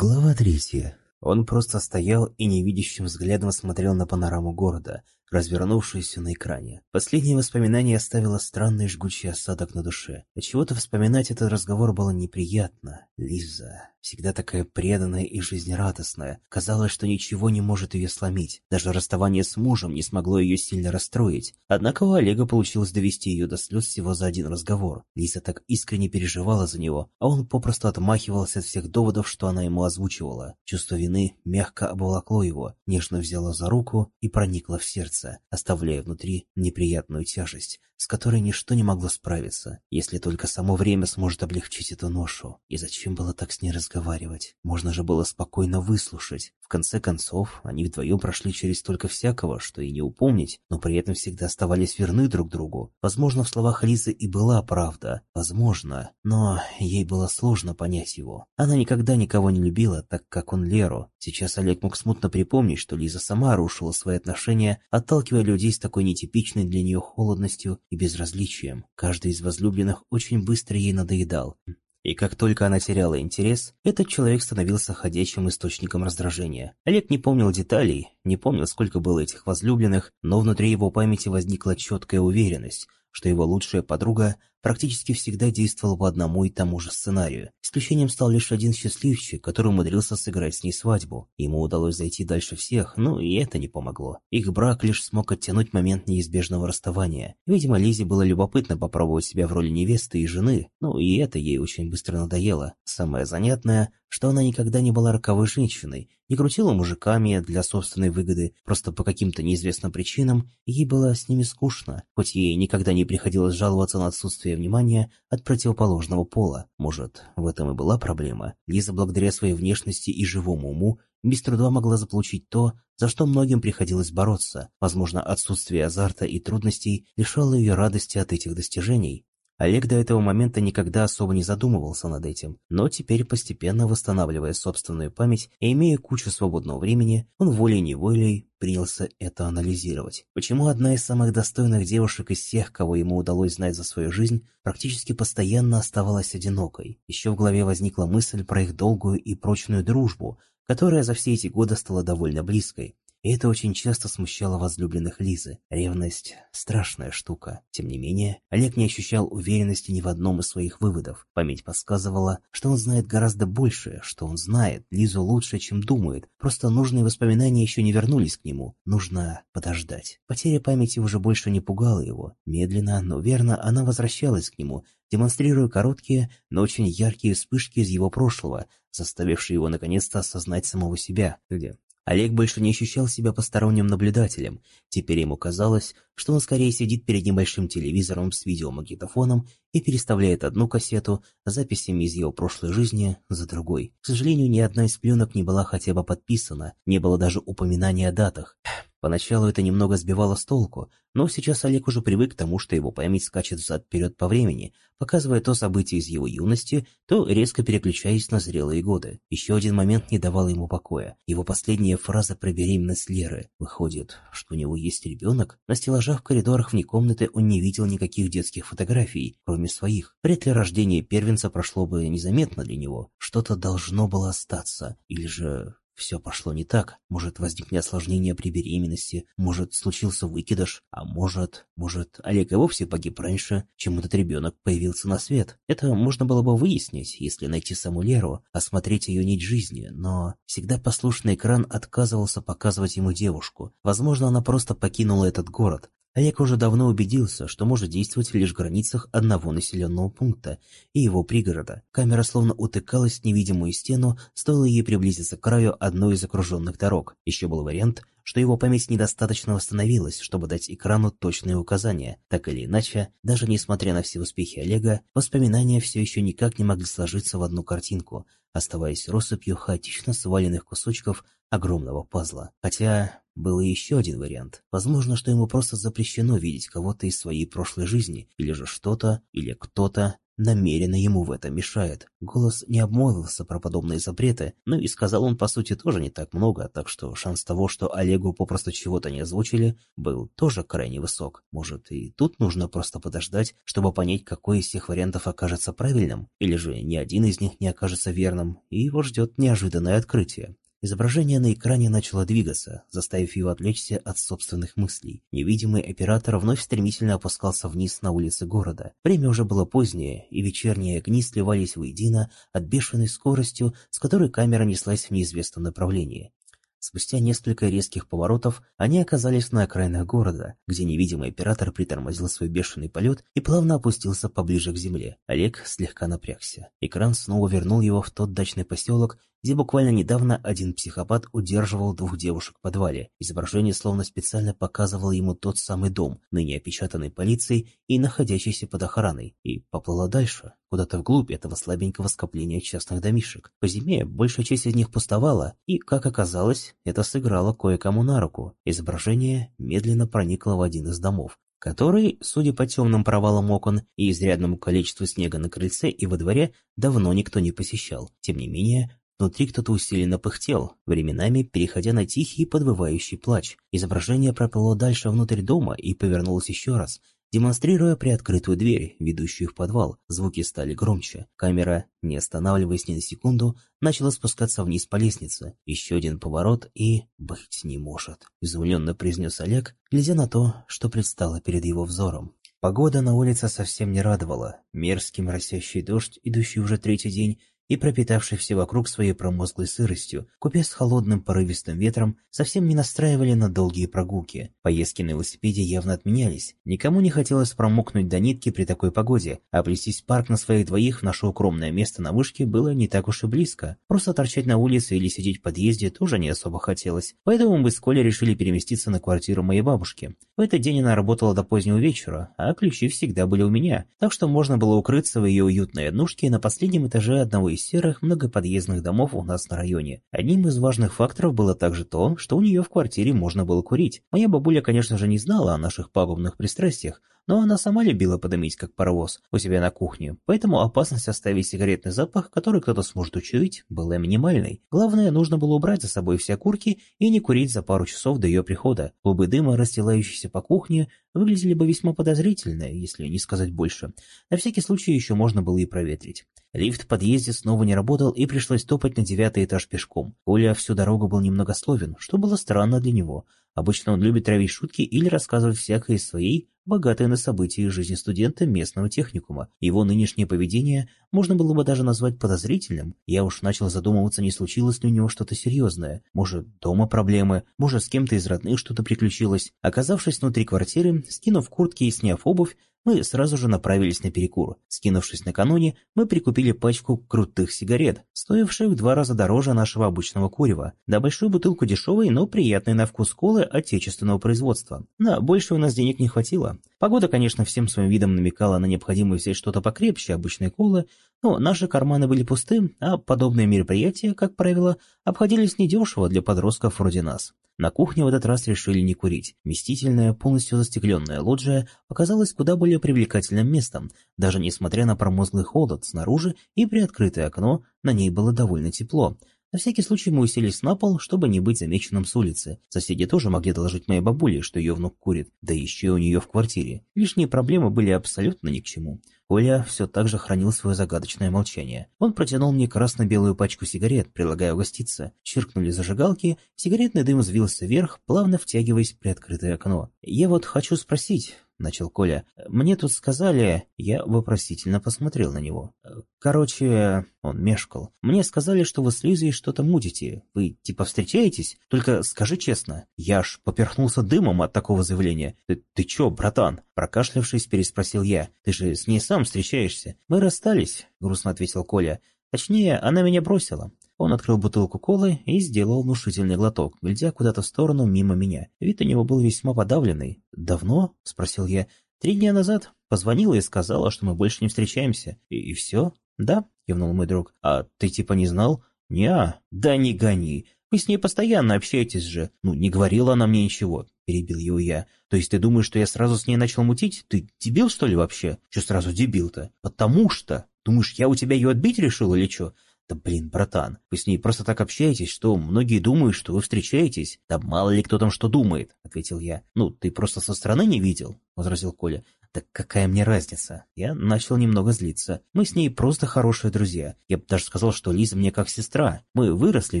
Глава третья. Он просто стоял и невидящим взглядом смотрел на панораму города, развернувшуюся на экране. Последнее воспоминание оставило странный жгучий осадок на душе. Отчего-то вспоминать этот разговор было неприятно. Лиза, всегда такая преданная и жизнерадостная, казалось, что ничего не может ее сломить. Даже расставание с мужем не смогло ее сильно расстроить. Однако у Олега получилось довести ее до слез всего за один разговор. Лиза так искренне переживала за него, а он попросту отмахивался от всех доводов, что она ему озвучивала. Чувство вины мягко обволокло его, нежно взяло за руку и проникло в сердце сердца, оставляя внутри неприятную тяжесть, с которой ничто не могло справиться, если только само время сможет облегчить эту ношу. И зачем было так с ней разговаривать? Можно же было спокойно выслушать. В конце концов, они вдвоем прошли через столько всякого, что и не упомнить, но при этом всегда оставались верны друг другу. Возможно, в словах Лизы и была правда. Возможно, но ей было сложно понять его. Она никогда никого не любила, так как он Леру. Сейчас Олег мог смутно припомнить, что Лиза сама рушила свои отношения, отталкивая людей с такой нетипичной для нее холодностью и безразличием. Каждый из возлюбленных очень быстро ей надоедал. И как только она теряла интерес, этот человек становился ходячим источником раздражения. Олег не помнил деталей, не помнил, сколько было этих возлюбленных, но внутри его памяти возникла четкая уверенность, что его лучшая подруга практически всегда действовал по одному и тому же сценарию. Исключением стал лишь один счастливчик, который умудрился сыграть с ней свадьбу. Ему удалось зайти дальше всех, но и это не помогло. Их брак лишь смог оттянуть момент неизбежного расставания. Видимо, Лизе было любопытно попробовать себя в роли невесты и жены, но и это ей очень быстро надоело. Самое занятное, что она никогда не была роковой женщиной, не крутила мужиками для собственной выгоды, просто по каким-то неизвестным причинам, ей было с ними скучно, хоть ей никогда не приходилось жаловаться на отсутствие внимания от противоположного пола. Может, в этом и была проблема. Лиза, благодаря своей внешности и живому уму, без труда могла заполучить то, за что многим приходилось бороться. Возможно, отсутствие азарта и трудностей лишало ее радости от этих достижений. Олег до этого момента никогда особо не задумывался над этим, но теперь, постепенно восстанавливая собственную память и имея кучу свободного времени, он волей-неволей принялся это анализировать. Почему одна из самых достойных девушек из всех, кого ему удалось знать за свою жизнь, практически постоянно оставалась одинокой? Еще в голове возникла мысль про их долгую и прочную дружбу, которая за все эти годы стала довольно близкой. И это очень часто смущало возлюбленных Лизы. Ревность – страшная штука. Тем не менее, Олег не ощущал уверенности ни в одном из своих выводов. Память подсказывала, что он знает гораздо больше, что он знает Лизу лучше, чем думает. Просто нужные воспоминания еще не вернулись к нему. Нужно подождать. Потеря памяти уже больше не пугала его. Медленно, но верно она возвращалась к нему, демонстрируя короткие, но очень яркие вспышки из его прошлого, заставившие его наконец-то осознать самого себя. Где? Олег больше не ощущал себя посторонним наблюдателем. Теперь ему казалось, что он скорее сидит перед небольшим телевизором с видеомагнитофоном и переставляет одну кассету с записями из его прошлой жизни за другой. К сожалению, ни одна из пленок не была хотя бы подписана, не было даже упоминания о датах. Поначалу это немного сбивало с толку, но сейчас Олег уже привык к тому, что его память скачет взад-вперед по времени, показывая то события из его юности, то резко переключаясь на зрелые годы. Еще один момент не давал ему покоя. Его последняя фраза про беременность Леры. Выходит, что у него есть ребенок? На стеллажах в коридорах вне комнаты он не видел никаких детских фотографий, кроме своих. Вряд ли рождение первенца прошло бы незаметно для него. Что-то должно было остаться. Или же все пошло не так. Может, возникнет осложнение при беременности, может, случился выкидыш, а может, может, Олег и вовсе погиб раньше, чем этот ребенок появился на свет. Это можно было бы выяснить, если найти саму Леру, осмотреть ее нить жизни, но всегда послушный экран отказывался показывать ему девушку. Возможно, она просто покинула этот город, Олег уже давно убедился, что может действовать лишь в границах одного населенного пункта и его пригорода. Камера словно утыкалась в невидимую стену, стоило ей приблизиться к краю одной из окруженных дорог. Еще был вариант, что его память недостаточно восстановилась, чтобы дать экрану точные указания. Так или иначе, даже несмотря на все успехи Олега, воспоминания все еще никак не могли сложиться в одну картинку, оставаясь россыпью хаотично сваленных кусочков огромного пазла. Хотя был и еще один вариант. Возможно, что ему просто запрещено видеть кого-то из своей прошлой жизни, или же что-то, или кто-то намеренно ему в этом мешает. Голос не обмолвился про подобные запреты, но и сказал он, по сути, тоже не так много, так что шанс того, что Олегу попросту чего-то не озвучили, был тоже крайне высок. Может, и тут нужно просто подождать, чтобы понять, какой из всех вариантов окажется правильным, или же ни один из них не окажется верным, и его ждет неожиданное открытие. Изображение на экране начало двигаться, заставив его отвлечься от собственных мыслей. Невидимый оператор вновь стремительно опускался вниз на улицы города. Время уже было позднее, и вечерние огни сливались воедино от бешеной скоростью, с которой камера неслась в неизвестном направлении. Спустя несколько резких поворотов они оказались на окраинах города, где невидимый оператор притормозил свой бешеный полет и плавно опустился поближе к земле. Олег слегка напрягся. Экран снова вернул его в тот дачный поселок, где буквально недавно один психопат удерживал двух девушек в подвале. Изображение словно специально показывало ему тот самый дом, ныне опечатанный полицией и находящийся под охраной, и поплыло дальше, куда-то вглубь этого слабенького скопления частных домишек. По зиме большая часть из них пустовала, и, как оказалось, это сыграло кое-кому на руку. Изображение медленно проникло в один из домов, который, судя по темным провалам окон и изрядному количеству снега на крыльце и во дворе, давно никто не посещал. Тем не менее, Внутри кто-то усиленно пыхтел, временами переходя на тихий подвывающий плач. Изображение проплыло дальше внутрь дома и повернулось еще раз, демонстрируя приоткрытую дверь, ведущую в подвал. Звуки стали громче. Камера, не останавливаясь ни на секунду, начала спускаться вниз по лестнице. Еще один поворот и... «Быть не может», — изумленно произнес Олег, глядя на то, что предстало перед его взором. Погода на улице совсем не радовала. Мерзкий моросящий дождь, идущий уже третий день, и пропитавший все вокруг своей промозглой сыростью, купе с холодным порывистым ветром, совсем не настраивали на долгие прогулки. Поездки на велосипеде явно отменялись. Никому не хотелось промокнуть до нитки при такой погоде, а плестись в парк на своих двоих в наше укромное место на вышке было не так уж и близко. Просто торчать на улице или сидеть в подъезде тоже не особо хотелось. Поэтому мы с Колей решили переместиться на квартиру моей бабушки. В этот день она работала до позднего вечера, а ключи всегда были у меня, так что можно было укрыться в ее уютной однушке на последнем этаже одного из серых многоподъездных домов у нас на районе. Одним из важных факторов было также то, что у нее в квартире можно было курить. Моя бабуля, конечно же, не знала о наших пагубных пристрастиях, но она сама любила подымить как паровоз у себя на кухне, поэтому опасность оставить сигаретный запах, который кто-то сможет учуять, была минимальной. Главное, нужно было убрать за собой все окурки и не курить за пару часов до ее прихода. Клубы дыма, расстилающиеся по кухне, выглядели бы весьма подозрительно, если не сказать больше. На всякий случай еще можно было и проветрить. Лифт в подъезде снова не работал, и пришлось топать на девятый этаж пешком. Коля всю дорогу был немногословен, что было странно для него. Обычно он любит травить шутки или рассказывать всякое из своей, богатой на события жизни студента местного техникума. Его нынешнее поведение можно было бы даже назвать подозрительным. Я уж начал задумываться, не случилось ли у него что-то серьезное. Может, дома проблемы, может, с кем-то из родных что-то приключилось. Оказавшись внутри квартиры, скинув куртки и сняв обувь, мы сразу же направились на перекур. Скинувшись накануне, мы прикупили пачку крутых сигарет, стоивших в два раза дороже нашего обычного курева, да большую бутылку дешевой, но приятной на вкус колы отечественного производства. На больше у нас денег не хватило. Погода, конечно, всем своим видом намекала на необходимость взять что-то покрепче обычной колы, но наши карманы были пусты, а подобные мероприятия, как правило, обходились недешево для подростков вроде нас. На кухне в этот раз решили не курить. Вместительная, полностью застекленная лоджия оказалась куда более привлекательным местом. Даже несмотря на промозглый холод снаружи и приоткрытое окно, на ней было довольно тепло. На всякий случай мы уселись на пол, чтобы не быть замеченным с улицы. Соседи тоже могли доложить моей бабуле, что ее внук курит, да еще у нее в квартире. Лишние проблемы были абсолютно ни к чему. Оля все так же хранил свое загадочное молчание. Он протянул мне красно-белую пачку сигарет, предлагая угоститься. Чиркнули зажигалки, сигаретный дым взвился вверх, плавно втягиваясь в приоткрытое окно. «Я вот хочу спросить», — начал Коля. «Мне тут сказали...» Я вопросительно посмотрел на него. «Короче...» — он мешкал. «Мне сказали, что вы с Лизой что-то мутите. Вы типа встречаетесь? Только скажи честно». Я аж поперхнулся дымом от такого заявления. «Ты, ты чё, братан?» Прокашлявшись, переспросил я. «Ты же с ней сам встречаешься». «Мы расстались», — грустно ответил Коля. «Точнее, она меня бросила». Он открыл бутылку колы и сделал внушительный глоток, глядя куда-то в сторону мимо меня. Вид у него был весьма подавленный. «Давно?» — спросил я. «Три дня назад. Позвонила и сказала, что мы больше не встречаемся. И, и все?» «Да», — кивнул мой друг. «А ты типа не знал?» «Не-а». «Да не гони. Вы с ней постоянно общаетесь же. Ну, не говорила она мне ничего. Перебил его я. То есть ты думаешь, что я сразу с ней начал мутить? Ты дебил, что ли, вообще? Че сразу дебил-то? Потому что... Думаешь, я у тебя ее отбить решил или что? Да блин, братан, вы с ней просто так общаетесь, что многие думают, что вы встречаетесь. Да мало ли кто там что думает, ответил я. Ну, ты просто со стороны не видел, возразил Коля. Так какая мне разница? Я начал немного злиться. Мы с ней просто хорошие друзья. Я бы даже сказал, что Лиза мне как сестра. Мы выросли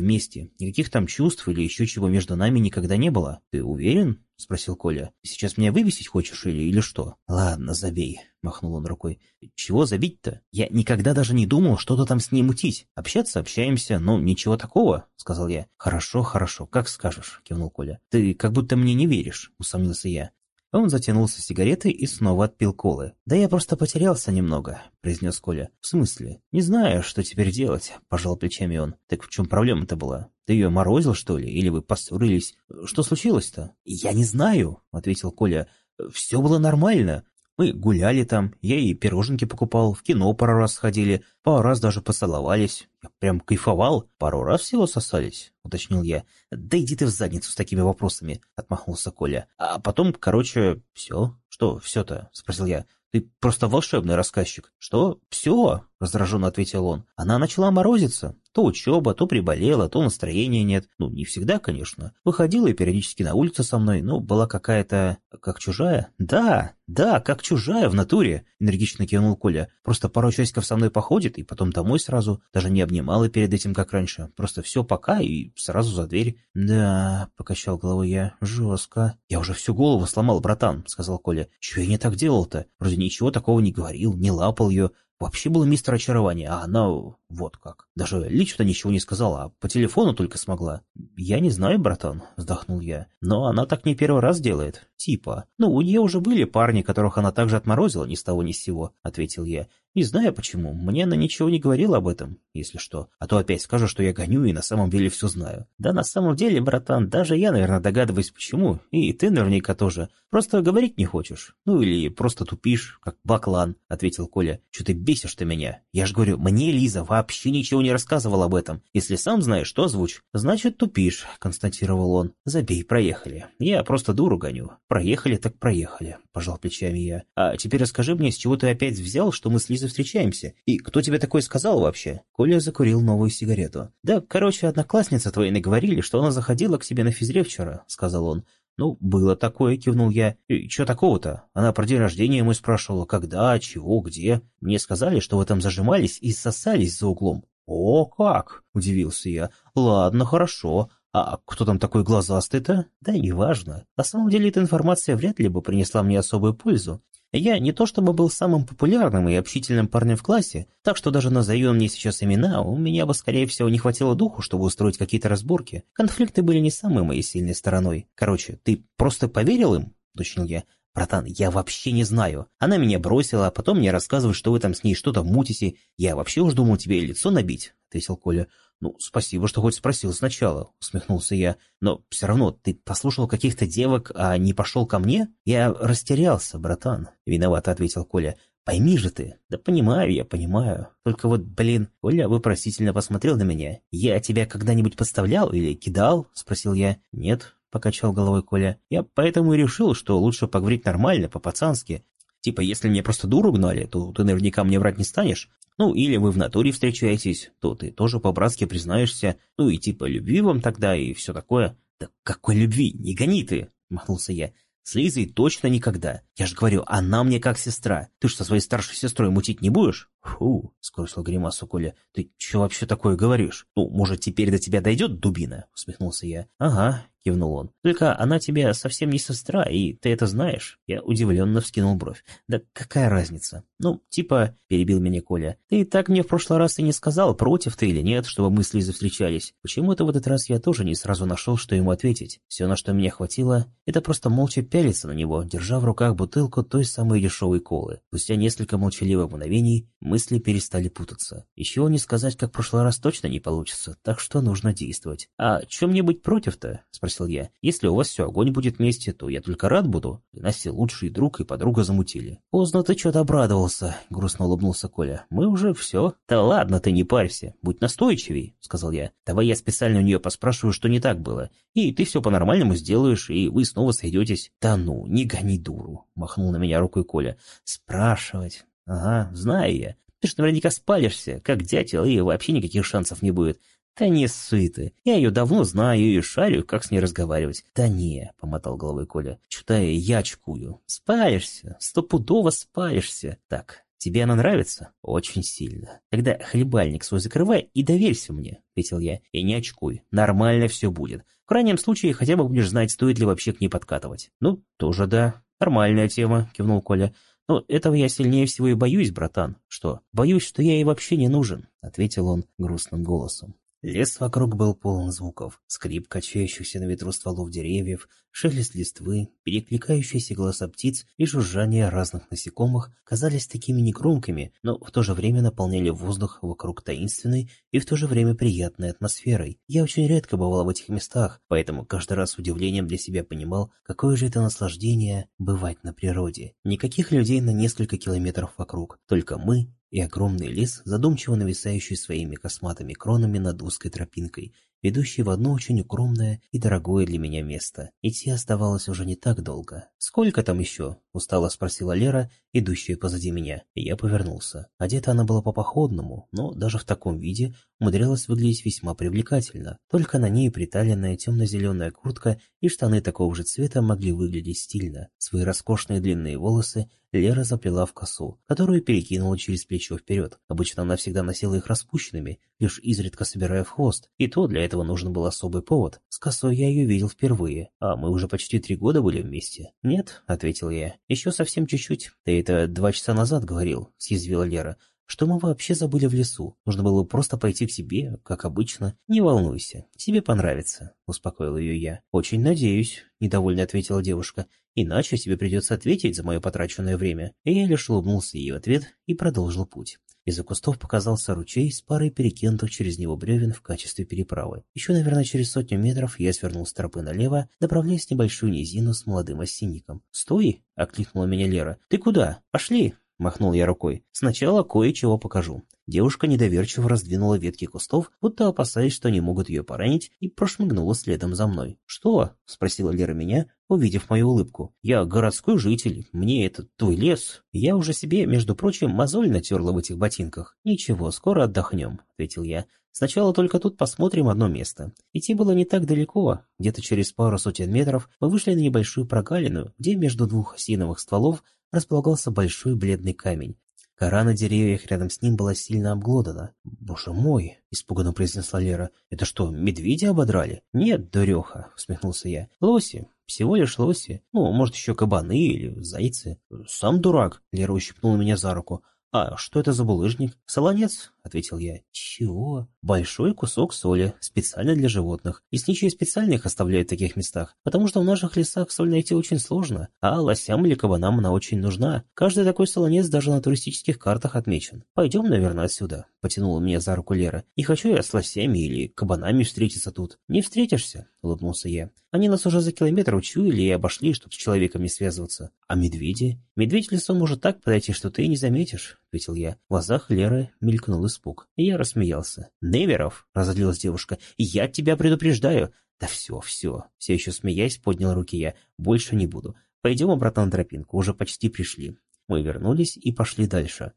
вместе. Никаких там чувств или еще чего между нами никогда не было. Ты уверен? — спросил Коля. «Сейчас меня вывесить хочешь или, или что?» «Ладно, забей», — махнул он рукой. «Чего забить-то? Я никогда даже не думал что-то там с ней мутить. Общаться общаемся, но ничего такого», — сказал я. «Хорошо, хорошо, как скажешь», — кивнул Коля. «Ты как будто мне не веришь», — усомнился я. Он затянулся сигаретой и снова отпил колы. «Да я просто потерялся немного», — произнес Коля. «В смысле? Не знаю, что теперь делать», — пожал плечами он. «Так в чем проблема-то была? Ты ее морозил, что ли? Или вы поссорились? Что случилось-то?» «Я не знаю», — ответил Коля. «Все было нормально. Мы гуляли там, я и пироженки покупал, в кино пару раз сходили, пару раз даже поцеловались. Я прям кайфовал, пару раз всего сосались, уточнил я. Да иди ты в задницу с такими вопросами, отмахнулся Коля. А потом, короче, все. Что все-то? Спросил я. Ты просто волшебный рассказчик. Что? Все? Раздраженно ответил он. Она начала морозиться. То учеба, то приболела, то настроения нет. Ну, не всегда, конечно. Выходила периодически на улицу со мной, но была какая-то... как чужая. Да, да, как чужая в натуре, энергично кивнул Коля. Просто пару часиков со мной походит и потом домой сразу. Даже не обнимала перед этим, как раньше. Просто все пока и сразу за дверь. Да, покачал головой я. Жестко. Я уже всю голову сломал, братан, сказал Коля. Чего я не так делал-то? Вроде ничего такого не говорил, не лапал ее. Вообще был мистер очарования, а она вот как. Даже лично ничего не сказала, а по телефону только смогла. Я не знаю, братан, вздохнул я. Но она так не первый раз делает. Типа. Ну, у нее уже были парни, которых она также отморозила ни с того ни с сего, ответил я. Не знаю почему, мне она ничего не говорила об этом, если что. А то опять скажу, что я гоню и на самом деле все знаю. Да на самом деле, братан, даже я, наверное, догадываюсь почему. И ты наверняка тоже. Просто говорить не хочешь. Ну или просто тупишь, как баклан, ответил Коля. Что ты бесишь ты меня? Я ж говорю, мне Лиза вообще ничего не рассказывала об этом. Если сам знаешь, что озвучь. Значит, тупишь, констатировал он. Забей, проехали. Я просто дуру гоню. Проехали так проехали, пожал плечами я. А теперь расскажи мне, с чего ты опять взял, что мы с Лизой встречаемся. И кто тебе такое сказал вообще?» Коля закурил новую сигарету. «Да, короче, одноклассница твоя наговорили, что она заходила к тебе на физре вчера», — сказал он. «Ну, было такое», — кивнул я. «И что такого-то? Она про день рождения мой спрашивала, когда, чего, где. Мне сказали, что вы там зажимались и сосались за углом». «О, как!» — удивился я. «Ладно, хорошо. А кто там такой глазастый-то? Да неважно. На самом деле эта информация вряд ли бы принесла мне особую пользу. Я не то чтобы был самым популярным и общительным парнем в классе, так что даже назови он мне сейчас имена, у меня бы, скорее всего, не хватило духу, чтобы устроить какие-то разборки. Конфликты были не самой моей сильной стороной. Короче, ты просто поверил им? Уточнил я. «Братан, я вообще не знаю. Она меня бросила, а потом мне рассказывают, что вы там с ней что-то мутите. Я вообще уж думал тебе лицо набить», — ответил Коля. «Ну, спасибо, что хоть спросил сначала», — усмехнулся я. «Но все равно ты послушал каких-то девок, а не пошел ко мне? Я растерялся, братан», — виновато ответил Коля. Пойми же ты. Да понимаю я, понимаю. Только вот, блин, Коля вопросительно посмотрел на меня. Я тебя когда-нибудь подставлял или кидал? Спросил я. Нет, — покачал головой Коля. «Я поэтому и решил, что лучше поговорить нормально, по-пацански. Типа, если мне просто дуру гнали, то ты наверняка мне врать не станешь. Ну, или вы в натуре встречаетесь, то ты тоже по-братски признаешься. Ну и типа, любви вам тогда и все такое». «Да какой любви? Не гони ты!» — махнулся я. С Лизой точно никогда. Я же говорю, она мне как сестра. Ты что, своей старшей сестрой мутить не будешь? Фу, скорчил гримасу Коля. Ты что вообще такое говоришь? Ну, может, теперь до тебя дойдет дубина? Усмехнулся я. Ага, кивнул он. «Только она тебе совсем не сестра, и ты это знаешь?» Я удивленно вскинул бровь. «Да какая разница?» «Ну, типа...» — перебил меня Коля. «Ты так мне в прошлый раз и не сказал, против ты или нет, чтобы мы с Лизой встречались. Почему-то в этот раз я тоже не сразу нашел, что ему ответить. Все, на что меня хватило, это просто молча пялиться на него, держа в руках бутылку той самой дешевой колы. Спустя несколько молчаливых мгновений мысли перестали путаться. Еще не сказать, как в прошлый раз точно не получится, так что нужно действовать. «А чем мне быть против-то?» — спросил ответил я. «Если у вас все огонь будет вместе, то я только рад буду. Для нас все лучший друг и подруга замутили». «Поздно ты что-то обрадовался», — грустно улыбнулся Коля. «Мы уже все». «Да ладно ты, не парься. Будь настойчивей», — сказал я. «Давай я специально у нее поспрашиваю, что не так было. И ты все по-нормальному сделаешь, и вы снова сойдетесь». «Да ну, не гони дуру», — махнул на меня рукой Коля. «Спрашивать. Ага, знаю я. Ты ж наверняка спалишься, как дятел, и вообще никаких шансов не будет. «Да не ссы ты. Я ее давно знаю и шарю, как с ней разговаривать». «Да не», — помотал головой Коля. «Что-то я очкую. Спалишься. Стопудово спалишься. Так, тебе она нравится?» «Очень сильно. Тогда хлебальник свой закрывай и доверься мне», — ответил я. «И не очкуй. Нормально все будет. В крайнем случае хотя бы будешь знать, стоит ли вообще к ней подкатывать». «Ну, тоже да. Нормальная тема», — кивнул Коля. «Но этого я сильнее всего и боюсь, братан». «Что?» «Боюсь, что я ей вообще не нужен», — ответил он грустным голосом. Лес вокруг был полон звуков. Скрип качающихся на ветру стволов деревьев, шелест листвы, перекликающиеся голоса птиц и жужжание разных насекомых казались такими негромкими, но в то же время наполняли воздух вокруг таинственной и в то же время приятной атмосферой. Я очень редко бывал в этих местах, поэтому каждый раз с удивлением для себя понимал, какое же это наслаждение бывать на природе. Никаких людей на несколько километров вокруг, только мы и огромный лес, задумчиво нависающий своими косматыми кронами над узкой тропинкой, ведущей в одно очень укромное и дорогое для меня место. Идти оставалось уже не так долго. «Сколько там еще?» – устало спросила Лера, идущая позади меня. я повернулся. Одета она была по-походному, но даже в таком виде умудрялась выглядеть весьма привлекательно. Только на ней приталенная темно-зеленая куртка и штаны такого же цвета могли выглядеть стильно. Свои роскошные длинные волосы Лера заплела в косу, которую перекинула через плечо вперед. Обычно она всегда носила их распущенными, лишь изредка собирая в хвост, и то для этого нужен был особый повод. С косой я ее видел впервые, а мы уже почти три года были вместе. «Нет», — ответил я, — «еще совсем чуть-чуть». «Ты это два часа назад говорил», — съязвила Лера. Что мы вообще забыли в лесу? Нужно было просто пойти к тебе, как обычно. Не волнуйся, тебе понравится, успокоил ее я. Очень надеюсь, недовольно ответила девушка. Иначе тебе придется ответить за мое потраченное время. И я лишь улыбнулся ей в ответ и продолжил путь. Из-за кустов показался ручей с парой перекинутых через него бревен в качестве переправы. Еще, наверное, через сотню метров я свернул с тропы налево, направляясь в небольшую низину с молодым осинником. «Стой!» — окликнула меня Лера. «Ты куда? Пошли!» — махнул я рукой. «Сначала кое-чего покажу». Девушка недоверчиво раздвинула ветки кустов, будто опасаясь, что они могут ее поранить, и прошмыгнула следом за мной. «Что?» — спросила Лера меня, увидев мою улыбку. «Я городской житель, мне этот твой лес. Я уже себе, между прочим, мозоль натерла в этих ботинках. Ничего, скоро отдохнем», — ответил я. «Сначала только тут посмотрим одно место». Идти было не так далеко. Где-то через пару сотен метров мы вышли на небольшую прогалину, где между двух осиновых стволов располагался большой бледный камень. Кора на деревьях рядом с ним была сильно обглодана. «Боже мой!» — испуганно произнесла Лера. «Это что, медведи ободрали?» «Нет, дуреха!» — усмехнулся я. «Лоси. Всего лишь лоси. Ну, может, еще кабаны или зайцы». «Сам дурак!» — Лера ущипнула меня за руку. «А что это за булыжник?» «Солонец», — ответил я. «Чего?» «Большой кусок соли, специально для животных. Лесничие специально их оставляют в таких местах, потому что в наших лесах соль найти очень сложно, а лосям или кабанам она очень нужна. Каждый такой солонец даже на туристических картах отмечен. Пойдем, наверное, отсюда», — потянула меня за руку Лера. «Не хочу я с лосями или кабанами встретиться тут». «Не встретишься», — улыбнулся я. «Они нас уже за километр учуяли и обошли, чтобы с человеком не связываться. А медведи? Медведь лесу может так подойти, что ты и не заметишь». — ответил я. В глазах Леры мелькнул испуг. Я рассмеялся. «Неверов!» — разозлилась девушка. «Я тебя предупреждаю!» «Да все, все!» Все еще смеясь, поднял руки я. «Больше не буду. Пойдем обратно на тропинку. Уже почти пришли». Мы вернулись и пошли дальше.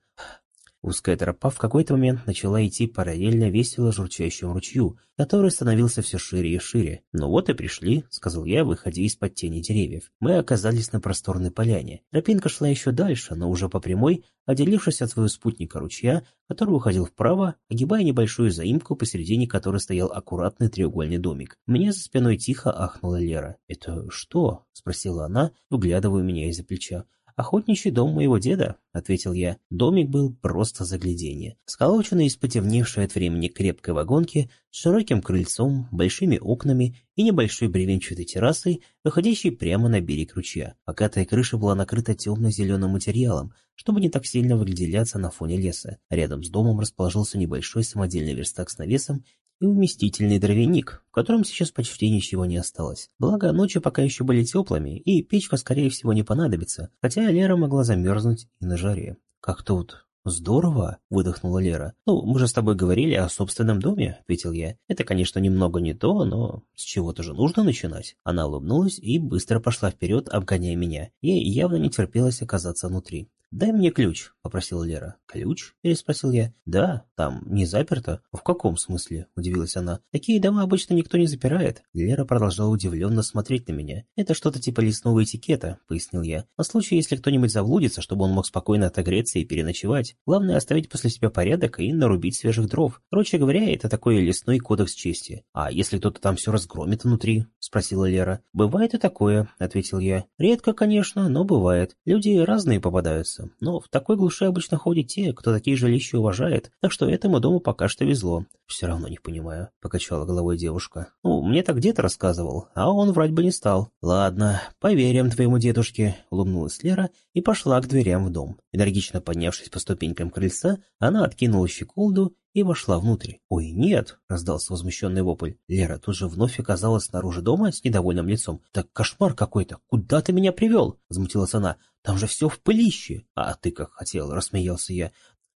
Узкая тропа в какой-то момент начала идти параллельно весело журчащему ручью, который становился все шире и шире. «Ну вот и пришли», — сказал я, выходя из-под тени деревьев. Мы оказались на просторной поляне. Тропинка шла еще дальше, но уже по прямой, отделившись от своего спутника ручья, который уходил вправо, огибая небольшую заимку, посередине которой стоял аккуратный треугольный домик. Мне за спиной тихо ахнула Лера. «Это что?» — спросила она, выглядывая меня из-за плеча. «Охотничий дом моего деда», — ответил я. Домик был просто загляденье. Сколоченный из потемневшей от времени крепкой вагонки, с широким крыльцом, большими окнами и небольшой бревенчатой террасой, выходящей прямо на берег ручья. Покатая крыша была накрыта темно-зеленым материалом, чтобы не так сильно выделяться на фоне леса. Рядом с домом расположился небольшой самодельный верстак с навесом и вместительный дровяник, в котором сейчас почти ничего не осталось. Благо, ночи пока еще были теплыми, и печка, скорее всего, не понадобится, хотя Лера могла замерзнуть и на жаре. «Как тут «Здорово!» — выдохнула Лера. «Ну, мы же с тобой говорили о собственном доме», — ответил я. «Это, конечно, немного не то, но с чего-то же нужно начинать». Она улыбнулась и быстро пошла вперед, обгоняя меня. Ей явно не терпелось оказаться внутри. «Дай мне ключ», — попросила Лера. «Ключ?» — переспросил я. «Да, там не заперто». «В каком смысле?» — удивилась она. «Такие дома обычно никто не запирает». Лера продолжала удивленно смотреть на меня. «Это что-то типа лесного этикета», — пояснил я. «На случай, если кто-нибудь заблудится, чтобы он мог спокойно отогреться и переночевать. Главное оставить после себя порядок и нарубить свежих дров. Короче говоря, это такой лесной кодекс чести. А если кто-то там все разгромит внутри?» — спросила Лера. «Бывает и такое», — ответил я. «Редко, конечно, но бывает. Люди разные попадаются жилища, но в такой глуши обычно ходят те, кто такие жилища уважает, так что этому дому пока что везло. Все равно не понимаю, покачала головой девушка. Ну, мне так дед рассказывал, а он врать бы не стал. Ладно, поверим твоему дедушке, улыбнулась Лера и пошла к дверям в дом. Энергично поднявшись по ступенькам крыльца, она откинула щеколду и вошла внутрь. «Ой, нет!» — раздался возмущенный вопль. Лера тут же вновь оказалась снаружи дома с недовольным лицом. «Так кошмар какой-то! Куда ты меня привел?» — возмутилась она. «Там же все в пылище!» «А ты как хотел!» — рассмеялся я.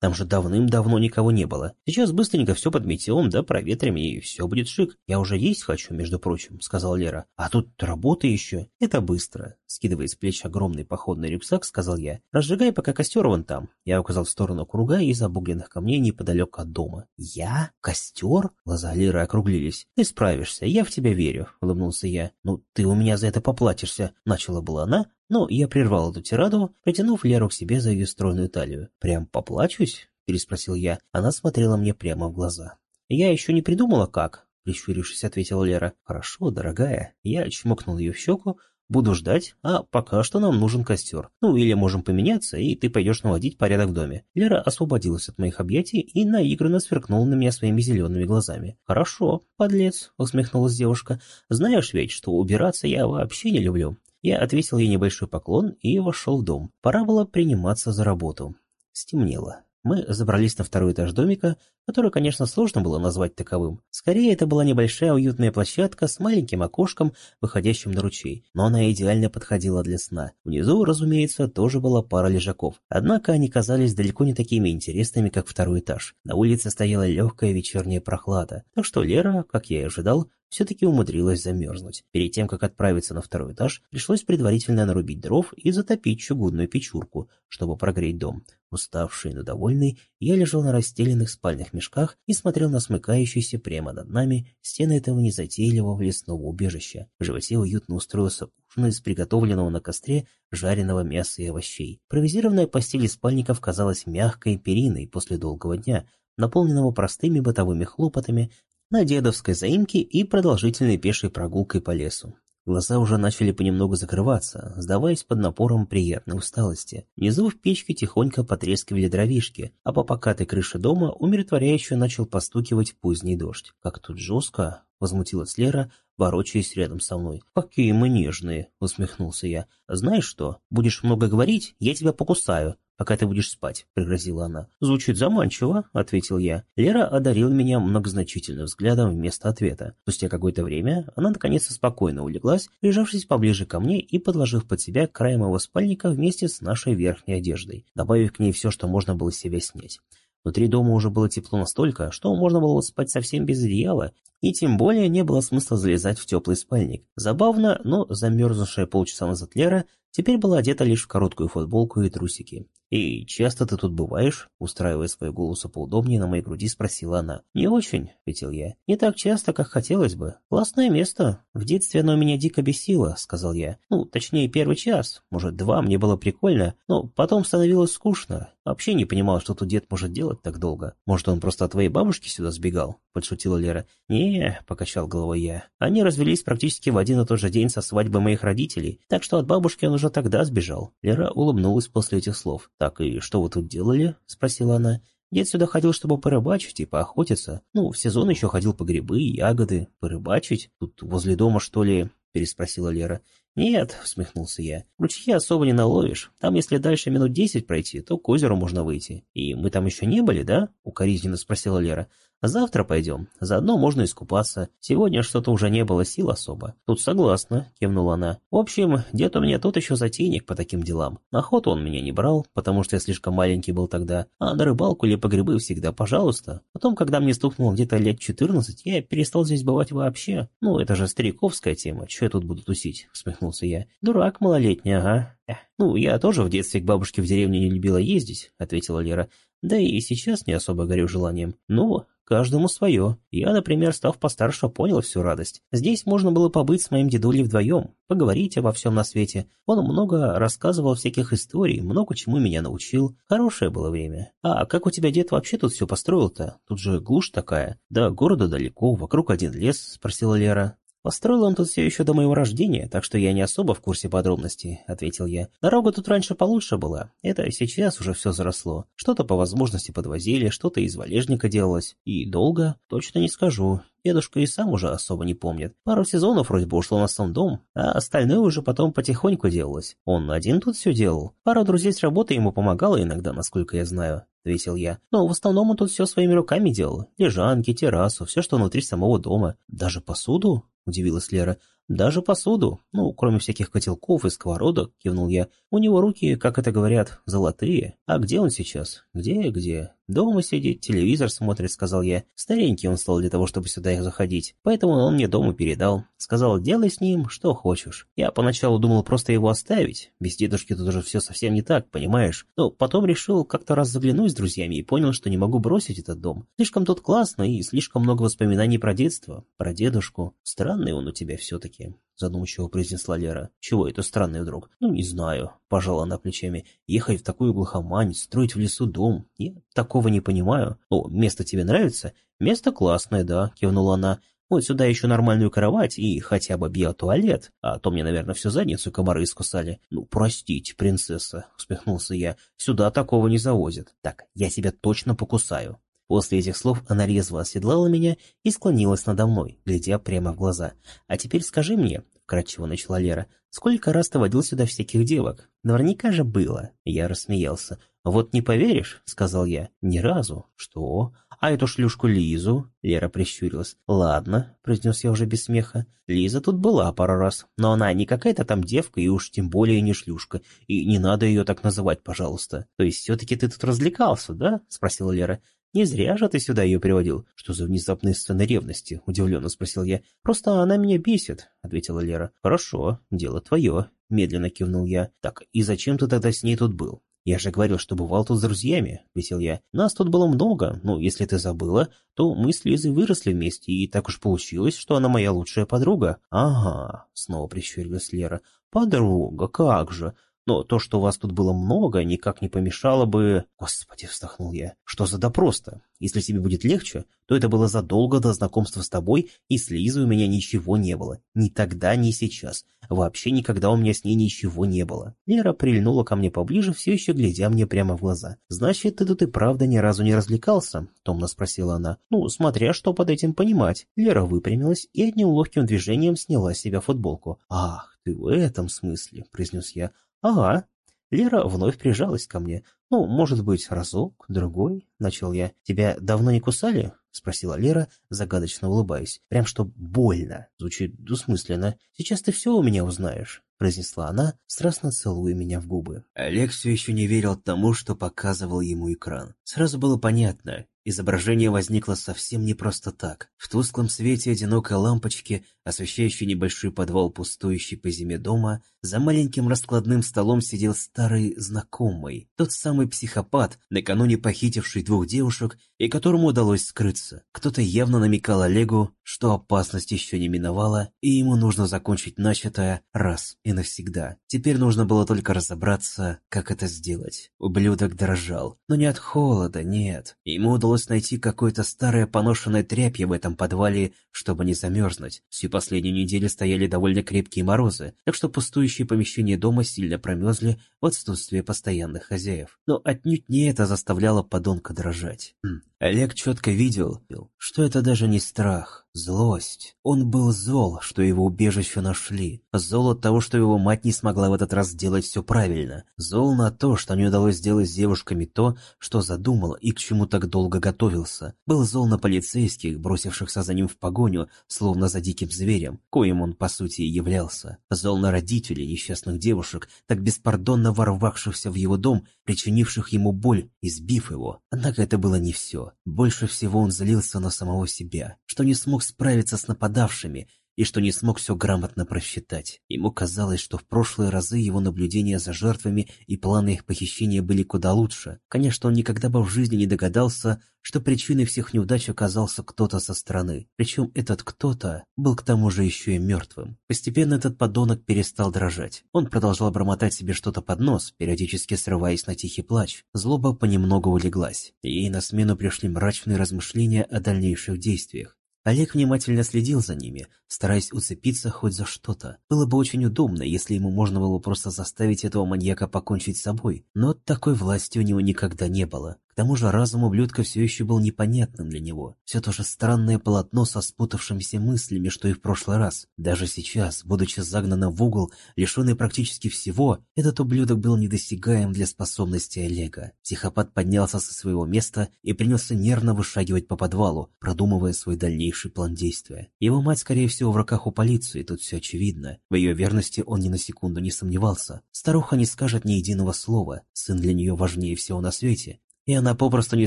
Там же давным-давно никого не было. Сейчас быстренько все подметем, да проветрим, и все будет шик. Я уже есть хочу, между прочим, сказал Лера. А тут работа еще. Это быстро. Скидывая с плеч огромный походный рюкзак, сказал я. Разжигай пока костер вон там. Я указал в сторону круга из обугленных камней неподалеку от дома. Я? Костер? Глаза Леры округлились. Ты справишься, я в тебя верю, улыбнулся я. Ну, ты у меня за это поплатишься, начала была она, но я прервал эту тираду, притянув Леру к себе за ее стройную талию. «Прям поплачусь?» — переспросил я. Она смотрела мне прямо в глаза. «Я еще не придумала, как?» — прищурившись, ответила Лера. «Хорошо, дорогая». Я чмокнул ее в щеку. «Буду ждать, а пока что нам нужен костер. Ну, или можем поменяться, и ты пойдешь наводить порядок в доме». Лера освободилась от моих объятий и наигранно сверкнула на меня своими зелеными глазами. «Хорошо, подлец», — усмехнулась девушка. «Знаешь ведь, что убираться я вообще не люблю. Я отвесил ей небольшой поклон и вошел в дом. Пора было приниматься за работу. Стемнело. Мы забрались на второй этаж домика, который, конечно, сложно было назвать таковым. Скорее, это была небольшая уютная площадка с маленьким окошком, выходящим на ручей, но она идеально подходила для сна. Внизу, разумеется, тоже была пара лежаков, однако они казались далеко не такими интересными, как второй этаж. На улице стояла легкая вечерняя прохлада, так что Лера, как я и ожидал, все-таки умудрилась замерзнуть. Перед тем, как отправиться на второй этаж, пришлось предварительно нарубить дров и затопить чугунную печурку, чтобы прогреть дом. Уставший, но довольный, я лежал на расстеленных спальных мешках и смотрел на смыкающиеся прямо над нами стены этого незатейливого лесного убежища. В животе уютно устроился ужин из приготовленного на костре жареного мяса и овощей. Провизированная постель спальников казалась мягкой периной после долгого дня, наполненного простыми бытовыми хлопотами, на дедовской заимке и продолжительной пешей прогулкой по лесу. Глаза уже начали понемногу закрываться, сдаваясь под напором приятной усталости. Внизу в печке тихонько потрескивали дровишки, а по покатой крыше дома умиротворяюще начал постукивать поздний дождь. «Как тут жестко!» — возмутилась Лера, ворочаясь рядом со мной. «Какие мы нежные!» — усмехнулся я. «Знаешь что? Будешь много говорить, я тебя покусаю пока ты будешь спать», — пригрозила она. «Звучит заманчиво», — ответил я. Лера одарила меня многозначительным взглядом вместо ответа. Спустя какое-то время она наконец-то спокойно улеглась, прижавшись поближе ко мне и подложив под себя край моего спальника вместе с нашей верхней одеждой, добавив к ней все, что можно было себя снять. Внутри дома уже было тепло настолько, что можно было спать совсем без одеяла, и тем более не было смысла залезать в теплый спальник. Забавно, но замерзнувшая полчаса назад Лера теперь была одета лишь в короткую футболку и трусики. «И часто ты тут бываешь?» Устраивая свою голосу поудобнее, на моей груди спросила она. «Не очень», — ответил я. «Не так часто, как хотелось бы. Классное место. В детстве оно меня дико бесило», — сказал я. «Ну, точнее, первый час. Может, два, мне было прикольно. Но потом становилось скучно. Вообще не понимал, что тут дед может делать так долго. Может, он просто от твоей бабушки сюда сбегал?» — подшутила Лера. «Не», — покачал головой я. «Они развелись практически в один и тот же день со свадьбы моих родителей, так что от бабушки он уже тогда сбежал». Лера улыбнулась после этих слов. «Так и что вы тут делали?» — спросила она. «Дед сюда ходил, чтобы порыбачить и поохотиться. Ну, в сезон еще ходил по грибы и ягоды. Порыбачить? Тут возле дома, что ли?» — переспросила Лера. «Нет», — усмехнулся я, — «ручьи особо не наловишь. Там, если дальше минут десять пройти, то к озеру можно выйти. И мы там еще не были, да?» — укоризненно спросила Лера. Завтра пойдем. Заодно можно искупаться. Сегодня что-то уже не было сил особо. Тут согласна, кивнула она. В общем, дед у меня тот еще затейник по таким делам. На охоту он меня не брал, потому что я слишком маленький был тогда. А на рыбалку или по грибы всегда, пожалуйста. Потом, когда мне стукнуло где-то лет 14, я перестал здесь бывать вообще. Ну, это же стариковская тема. Че я тут буду тусить? Усмехнулся я. Дурак малолетний, ага. «Ну, я тоже в детстве к бабушке в деревню не любила ездить», — ответила Лера. «Да и сейчас не особо горю желанием. Ну, каждому свое. Я, например, став постарше, понял всю радость. Здесь можно было побыть с моим дедулей вдвоем, поговорить обо всем на свете. Он много рассказывал всяких историй, много чему меня научил. Хорошее было время. А как у тебя дед вообще тут все построил-то? Тут же глушь такая. Да города далеко, вокруг один лес», — спросила Лера. «Построил он тут все еще до моего рождения, так что я не особо в курсе подробностей», — ответил я. «Дорога тут раньше получше была. Это сейчас уже все заросло. Что-то по возможности подвозили, что-то из валежника делалось. И долго? Точно не скажу. Дедушка и сам уже особо не помнит. Пару сезонов вроде бы ушло на сам дом, а остальное уже потом потихоньку делалось. Он один тут все делал. Пара друзей с работы ему помогала иногда, насколько я знаю. — ответил я. «Но в основном он тут все своими руками делал. Лежанки, террасу, все, что внутри самого дома. Даже посуду?» — удивилась Лера. «Даже посуду. Ну, кроме всяких котелков и сковородок», — кивнул я. «У него руки, как это говорят, золотые. А где он сейчас? Где, где? Дома сидит, телевизор смотрит», — сказал я. «Старенький он стал для того, чтобы сюда заходить. Поэтому он мне дому передал. Сказал, делай с ним, что хочешь. Я поначалу думал просто его оставить. Без дедушки тут уже все совсем не так, понимаешь? Но потом решил как-то раз заглянуть с друзьями и понял, что не могу бросить этот дом. Слишком тут классно и слишком много воспоминаний про детство, про дедушку. Странный он у тебя все-таки, задумчиво произнесла Лера. Чего это странный вдруг? Ну, не знаю, пожала она плечами. Ехать в такую глухомань, строить в лесу дом. Я такого не понимаю. О, место тебе нравится? Место классное, да, кивнула она. Вот сюда еще нормальную кровать и хотя бы биотуалет, а то мне, наверное, всю задницу комары искусали. Ну, простите, принцесса, усмехнулся я, сюда такого не завозят. Так, я тебя точно покусаю. После этих слов она резво оседлала меня и склонилась надо мной, глядя прямо в глаза. «А теперь скажи мне», — вкратчиво начала Лера, — «сколько раз ты водил сюда всяких девок? Наверняка же было». Я рассмеялся. «Вот не поверишь», — сказал я, — «ни разу». «Что? А эту шлюшку Лизу?» Лера прищурилась. «Ладно», — произнес я уже без смеха. «Лиза тут была пару раз, но она не какая-то там девка и уж тем более не шлюшка. И не надо ее так называть, пожалуйста». «То есть все-таки ты тут развлекался, да?» — спросила Лера. «Не зря же ты сюда ее приводил. Что за внезапные сцены ревности?» — удивленно спросил я. «Просто она меня бесит», — ответила Лера. «Хорошо, дело твое», — медленно кивнул я. «Так, и зачем ты тогда с ней тут был?» «Я же говорил, что бывал тут с друзьями», — ответил я. «Нас тут было много, ну, если ты забыла, то мы с Лизой выросли вместе, и так уж получилось, что она моя лучшая подруга». «Ага», — снова прищурилась Лера. «Подруга, как же! Но то, что вас тут было много, никак не помешало бы... Господи, вздохнул я. Что за допрос-то? Если тебе будет легче, то это было задолго до знакомства с тобой, и с Лизой у меня ничего не было. Ни тогда, ни сейчас. Вообще никогда у меня с ней ничего не было. Лера прильнула ко мне поближе, все еще глядя мне прямо в глаза. «Значит, ты тут и правда ни разу не развлекался?» — томно спросила она. «Ну, смотря что под этим понимать». Лера выпрямилась и одним ловким движением сняла с себя футболку. «Ах, ты в этом смысле», — произнес я. «Ага». Лера вновь прижалась ко мне. «Ну, может быть, разок, другой?» — начал я. «Тебя давно не кусали?» — спросила Лера, загадочно улыбаясь. «Прям что больно». Звучит двусмысленно. «Сейчас ты все у меня узнаешь», — произнесла она, страстно целуя меня в губы. Олег все еще не верил тому, что показывал ему экран. Сразу было понятно, Изображение возникло совсем не просто так. В тусклом свете одинокой лампочки, освещающей небольшой подвал пустующий по зиме дома, за маленьким раскладным столом сидел старый знакомый, тот самый психопат, накануне похитивший двух девушек и которому удалось скрыться. Кто-то явно намекал Олегу, что опасность еще не миновала, и ему нужно закончить начатое раз и навсегда. Теперь нужно было только разобраться, как это сделать. Ублюдок дрожал, но не от холода, нет. Ему удалось найти какое-то старое поношенное тряпье в этом подвале, чтобы не замерзнуть. Всю последнюю неделю стояли довольно крепкие морозы, так что Пустующие помещения дома сильно промерзли в отсутствие постоянных хозяев. Но отнюдь не это заставляло подонка дрожать. Хм. Олег четко видел, что это даже не страх, Злость. Он был зол, что его убежище нашли. Зол от того, что его мать не смогла в этот раз сделать все правильно. Зол на то, что не удалось сделать с девушками то, что задумал и к чему так долго готовился. Был зол на полицейских, бросившихся за ним в погоню, словно за диким зверем, коим он по сути и являлся. Зол на родителей несчастных девушек, так беспардонно ворвавшихся в его дом, причинивших ему боль, избив его. Однако это было не все. Больше всего он злился на самого себя, что не смог справиться с нападавшими, и что не смог все грамотно просчитать. Ему казалось, что в прошлые разы его наблюдения за жертвами и планы их похищения были куда лучше. Конечно, он никогда бы в жизни не догадался, что причиной всех неудач оказался кто-то со стороны. Причем этот кто-то был к тому же еще и мертвым. Постепенно этот подонок перестал дрожать. Он продолжал бормотать себе что-то под нос, периодически срываясь на тихий плач. Злоба понемногу улеглась. Ей на смену пришли мрачные размышления о дальнейших действиях. Олег внимательно следил за ними, стараясь уцепиться хоть за что-то. Было бы очень удобно, если ему можно было просто заставить этого маньяка покончить с собой, но такой власти у него никогда не было. К тому же разум ублюдка все еще был непонятным для него. Все то же странное полотно со спутавшимися мыслями, что и в прошлый раз. Даже сейчас, будучи загнанным в угол, лишенный практически всего, этот ублюдок был недосягаем для способности Олега. Психопат поднялся со своего места и принялся нервно вышагивать по подвалу, продумывая свой дальнейший план действия. Его мать, скорее всего, в руках у полиции, тут все очевидно. В ее верности он ни на секунду не сомневался. Старуха не скажет ни единого слова, сын для нее важнее всего на свете, и она попросту не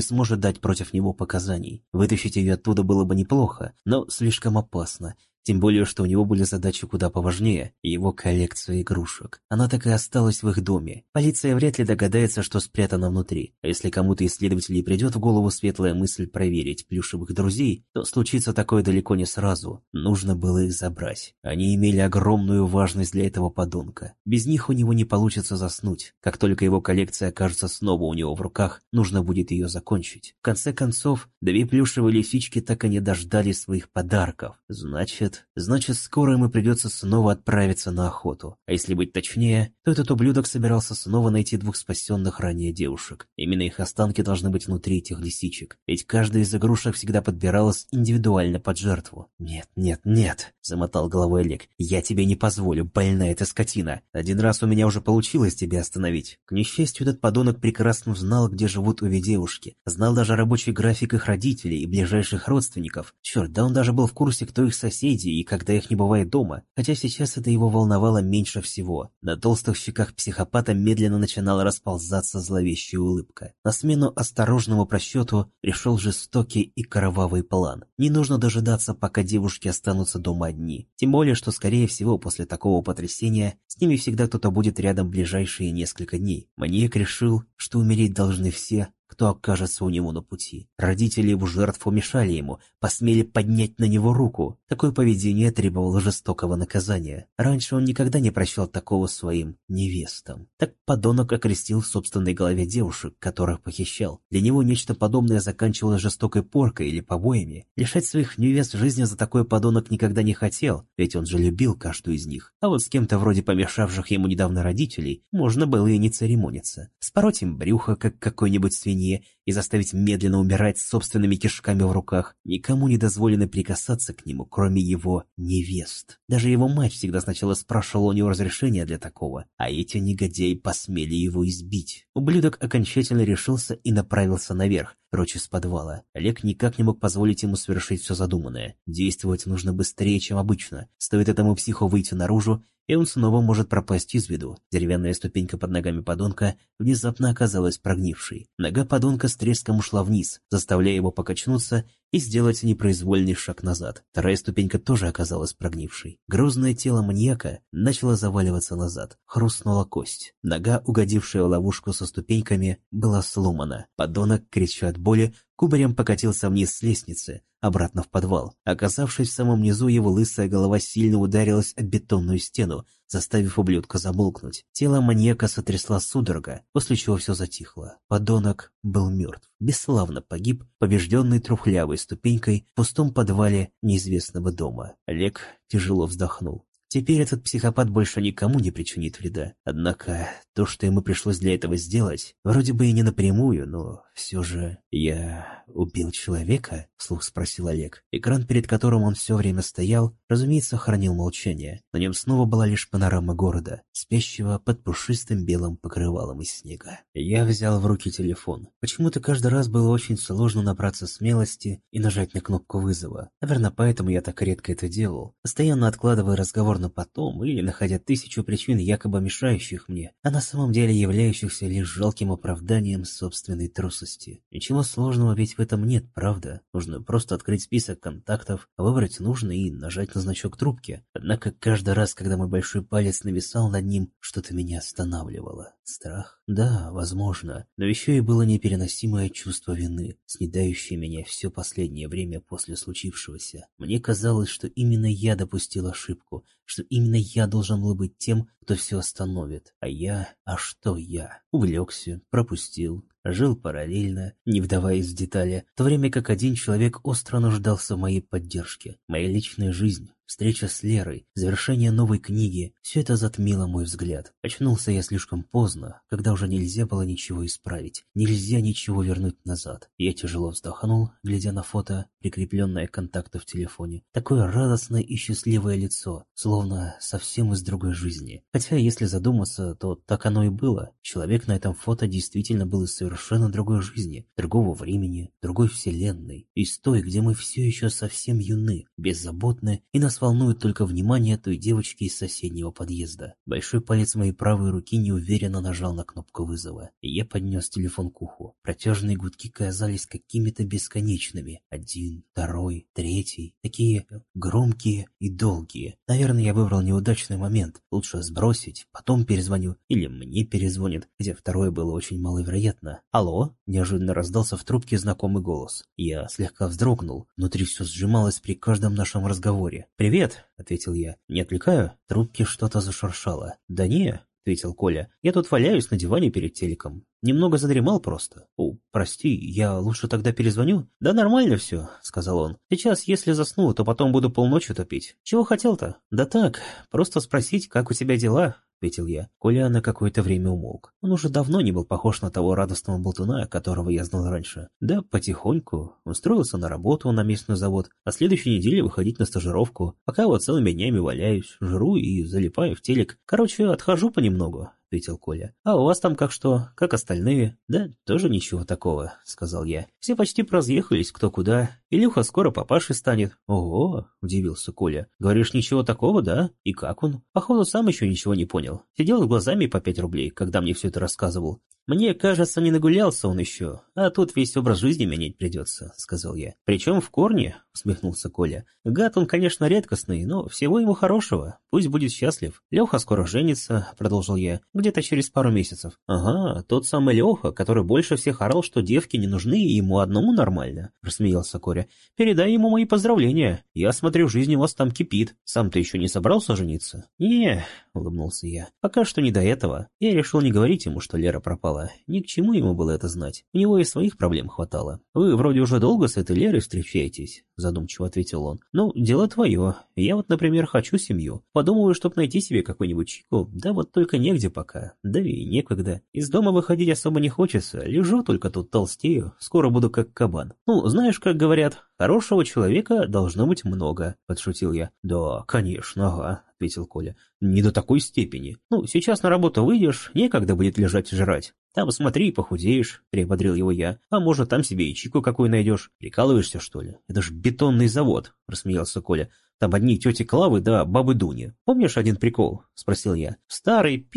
сможет дать против него показаний. Вытащить ее оттуда было бы неплохо, но слишком опасно, тем более, что у него были задачи куда поважнее – его коллекция игрушек. Она так и осталась в их доме. Полиция вряд ли догадается, что спрятано внутри. А если кому-то из следователей придет в голову светлая мысль проверить плюшевых друзей, то случится такое далеко не сразу. Нужно было их забрать. Они имели огромную важность для этого подонка. Без них у него не получится заснуть. Как только его коллекция окажется снова у него в руках, нужно будет ее закончить. В конце концов, две плюшевые лисички так и не дождались своих подарков. Значит, значит, скоро ему придется снова отправиться на охоту. А если быть точнее, то этот ублюдок собирался снова найти двух спасенных ранее девушек. Именно их останки должны быть внутри этих лисичек. Ведь каждая из игрушек всегда подбиралась индивидуально под жертву. «Нет, нет, нет», — замотал головой Олег. «Я тебе не позволю, больная эта скотина. Один раз у меня уже получилось тебя остановить». К несчастью, этот подонок прекрасно знал, где живут обе девушки. Знал даже рабочий график их родителей и ближайших родственников. Черт, да он даже был в курсе, кто их соседи и когда их не бывает дома, хотя сейчас это его волновало меньше всего. На толстых щеках психопата медленно начинала расползаться зловещая улыбка. На смену осторожному просчету пришел жестокий и кровавый план. Не нужно дожидаться, пока девушки останутся дома одни. Тем более, что скорее всего после такого потрясения с ними всегда кто-то будет рядом ближайшие несколько дней. Маньяк решил, что умереть должны все, кто окажется у него на пути. Родители его жертв умешали ему, посмели поднять на него руку. Такое поведение требовало жестокого наказания. Раньше он никогда не прощал такого своим невестам. Так подонок окрестил в собственной голове девушек, которых похищал. Для него нечто подобное заканчивалось жестокой поркой или побоями. Лишать своих невест жизни за такой подонок никогда не хотел, ведь он же любил каждую из них. А вот с кем-то вроде помешавших ему недавно родителей можно было и не церемониться. Спороть им брюхо, как какой-нибудь свиньи, свинье и заставить медленно умирать с собственными кишками в руках. Никому не дозволено прикасаться к нему, кроме его невест. Даже его мать всегда сначала спрашивала у него разрешения для такого, а эти негодяи посмели его избить. Ублюдок окончательно решился и направился наверх, прочь из подвала. Олег никак не мог позволить ему совершить все задуманное. Действовать нужно быстрее, чем обычно. Стоит этому психу выйти наружу, и он снова может пропасть из виду. Деревянная ступенька под ногами подонка внезапно оказалась прогнившей. Нога подонка с треском ушла вниз, заставляя его покачнуться и сделать непроизвольный шаг назад. Вторая ступенька тоже оказалась прогнившей. Грозное тело маньяка начало заваливаться назад. Хрустнула кость. Нога, угодившая в ловушку со ступеньками, была сломана. Подонок, крича от боли, кубарем покатился вниз с лестницы, обратно в подвал. Оказавшись в самом низу, его лысая голова сильно ударилась об бетонную стену, заставив ублюдка замолкнуть. Тело маньяка сотрясла судорога, после чего все затихло. Подонок был мертв. Бесславно погиб, побежденный трухлявой ступенькой в пустом подвале неизвестного дома. Олег тяжело вздохнул. Теперь этот психопат больше никому не причинит вреда. Однако то, что ему пришлось для этого сделать, вроде бы и не напрямую, но все же... «Я убил человека?» — вслух спросил Олег. Экран, перед которым он все время стоял, разумеется, хранил молчание. На нем снова была лишь панорама города, спящего под пушистым белым покрывалом из снега. Я взял в руки телефон. Почему-то каждый раз было очень сложно набраться смелости и нажать на кнопку вызова. Наверное, поэтому я так редко это делал, постоянно откладывая разговор на потом или находя тысячу причин, якобы мешающих мне, а на самом деле являющихся лишь жалким оправданием собственной трусости. Ничего сложного ведь в этом нет, правда? Нужно просто открыть список контактов, выбрать нужный и нажать на значок трубки. Однако каждый раз, когда мой большой палец нависал над ним, что-то меня останавливало. Страх? Да, возможно. Но еще и было непереносимое чувство вины, снедающее меня все последнее время после случившегося. Мне казалось, что именно я допустил ошибку, что именно я должен был быть тем, кто все остановит. А я... А что я? Увлекся, пропустил, жил параллельно, не вдаваясь в детали, в то время как один человек остро нуждался в моей поддержке. Моя личная жизнь, Встреча с Лерой, завершение новой книги – все это затмило мой взгляд. Очнулся я слишком поздно, когда уже нельзя было ничего исправить, нельзя ничего вернуть назад. Я тяжело вздохнул, глядя на фото, прикрепленное к контакту в телефоне. Такое радостное и счастливое лицо, словно совсем из другой жизни. Хотя, если задуматься, то так оно и было. Человек на этом фото действительно был из совершенно другой жизни, другого времени, другой вселенной. Из той, где мы все еще совсем юны, беззаботны и нас волнует только внимание той девочки из соседнего подъезда. Большой палец моей правой руки неуверенно нажал на кнопку вызова, и я поднес телефон к уху. Протяжные гудки казались какими-то бесконечными. Один, второй, третий. Такие громкие и долгие. Наверное, я выбрал неудачный момент. Лучше сбросить, потом перезвоню. Или мне перезвонит, где второе было очень маловероятно. «Алло?» – неожиданно раздался в трубке знакомый голос. Я слегка вздрогнул. Внутри все сжималось при каждом нашем разговоре. «Привет», — ответил я. «Не отвлекаю?» Трубки что-то зашуршало. «Да не», — ответил Коля. «Я тут валяюсь на диване перед телеком. Немного задремал просто. О, прости, я лучше тогда перезвоню?» «Да нормально все», — сказал он. «Сейчас, если засну, то потом буду полночи топить. Чего хотел-то?» «Да так, просто спросить, как у тебя дела?» — ответил я. Коля на какое-то время умолк. Он уже давно не был похож на того радостного болтуна, которого я знал раньше. Да, потихоньку. Устроился на работу на местный завод, а следующей неделе выходить на стажировку. Пока вот целыми днями валяюсь, жру и залипаю в телек. Короче, отхожу понемногу. — ответил Коля. «А у вас там как что? Как остальные?» «Да, тоже ничего такого», — сказал я. «Все почти разъехались кто куда. Илюха скоро папашей станет». «Ого!» — удивился Коля. «Говоришь, ничего такого, да? И как он?» Походу, сам еще ничего не понял. Сидел глазами по пять рублей, когда мне все это рассказывал. «Мне кажется, не нагулялся он еще, а тут весь образ жизни менять придется», — сказал я. «Причем в корне», — усмехнулся Коля. «Гад он, конечно, редкостный, но всего ему хорошего. Пусть будет счастлив. Леха скоро женится», — продолжил я, — «где-то через пару месяцев». «Ага, тот самый Леха, который больше всех орал, что девки не нужны и ему одному нормально», — рассмеялся Коря. «Передай ему мои поздравления. Я смотрю, жизнь у вас там кипит. Сам ты еще не собрался жениться?» «Не», — улыбнулся я, — «пока что не до этого. Я решил не говорить ему, что Лера пропала. Ни к чему ему было это знать. У него и своих проблем хватало. «Вы вроде уже долго с этой Лерой встречаетесь», — задумчиво ответил он. «Ну, дело твое. Я вот, например, хочу семью. Подумываю, чтоб найти себе какую-нибудь чику. Да вот только негде пока. Да и некогда. Из дома выходить особо не хочется. Лежу только тут толстею. Скоро буду как кабан. Ну, знаешь, как говорят, хорошего человека должно быть много», — подшутил я. «Да, конечно, ага», — ответил Коля. «Не до такой степени. Ну, сейчас на работу выйдешь, некогда будет лежать и жрать. Там смотри, похудеешь», — приободрил его я. «А может, там себе и какой найдешь? Прикалываешься, что ли? Это ж бетонный завод», — рассмеялся Коля. «Там одни тети Клавы да бабы Дуни. Помнишь один прикол?» — спросил я. «В старой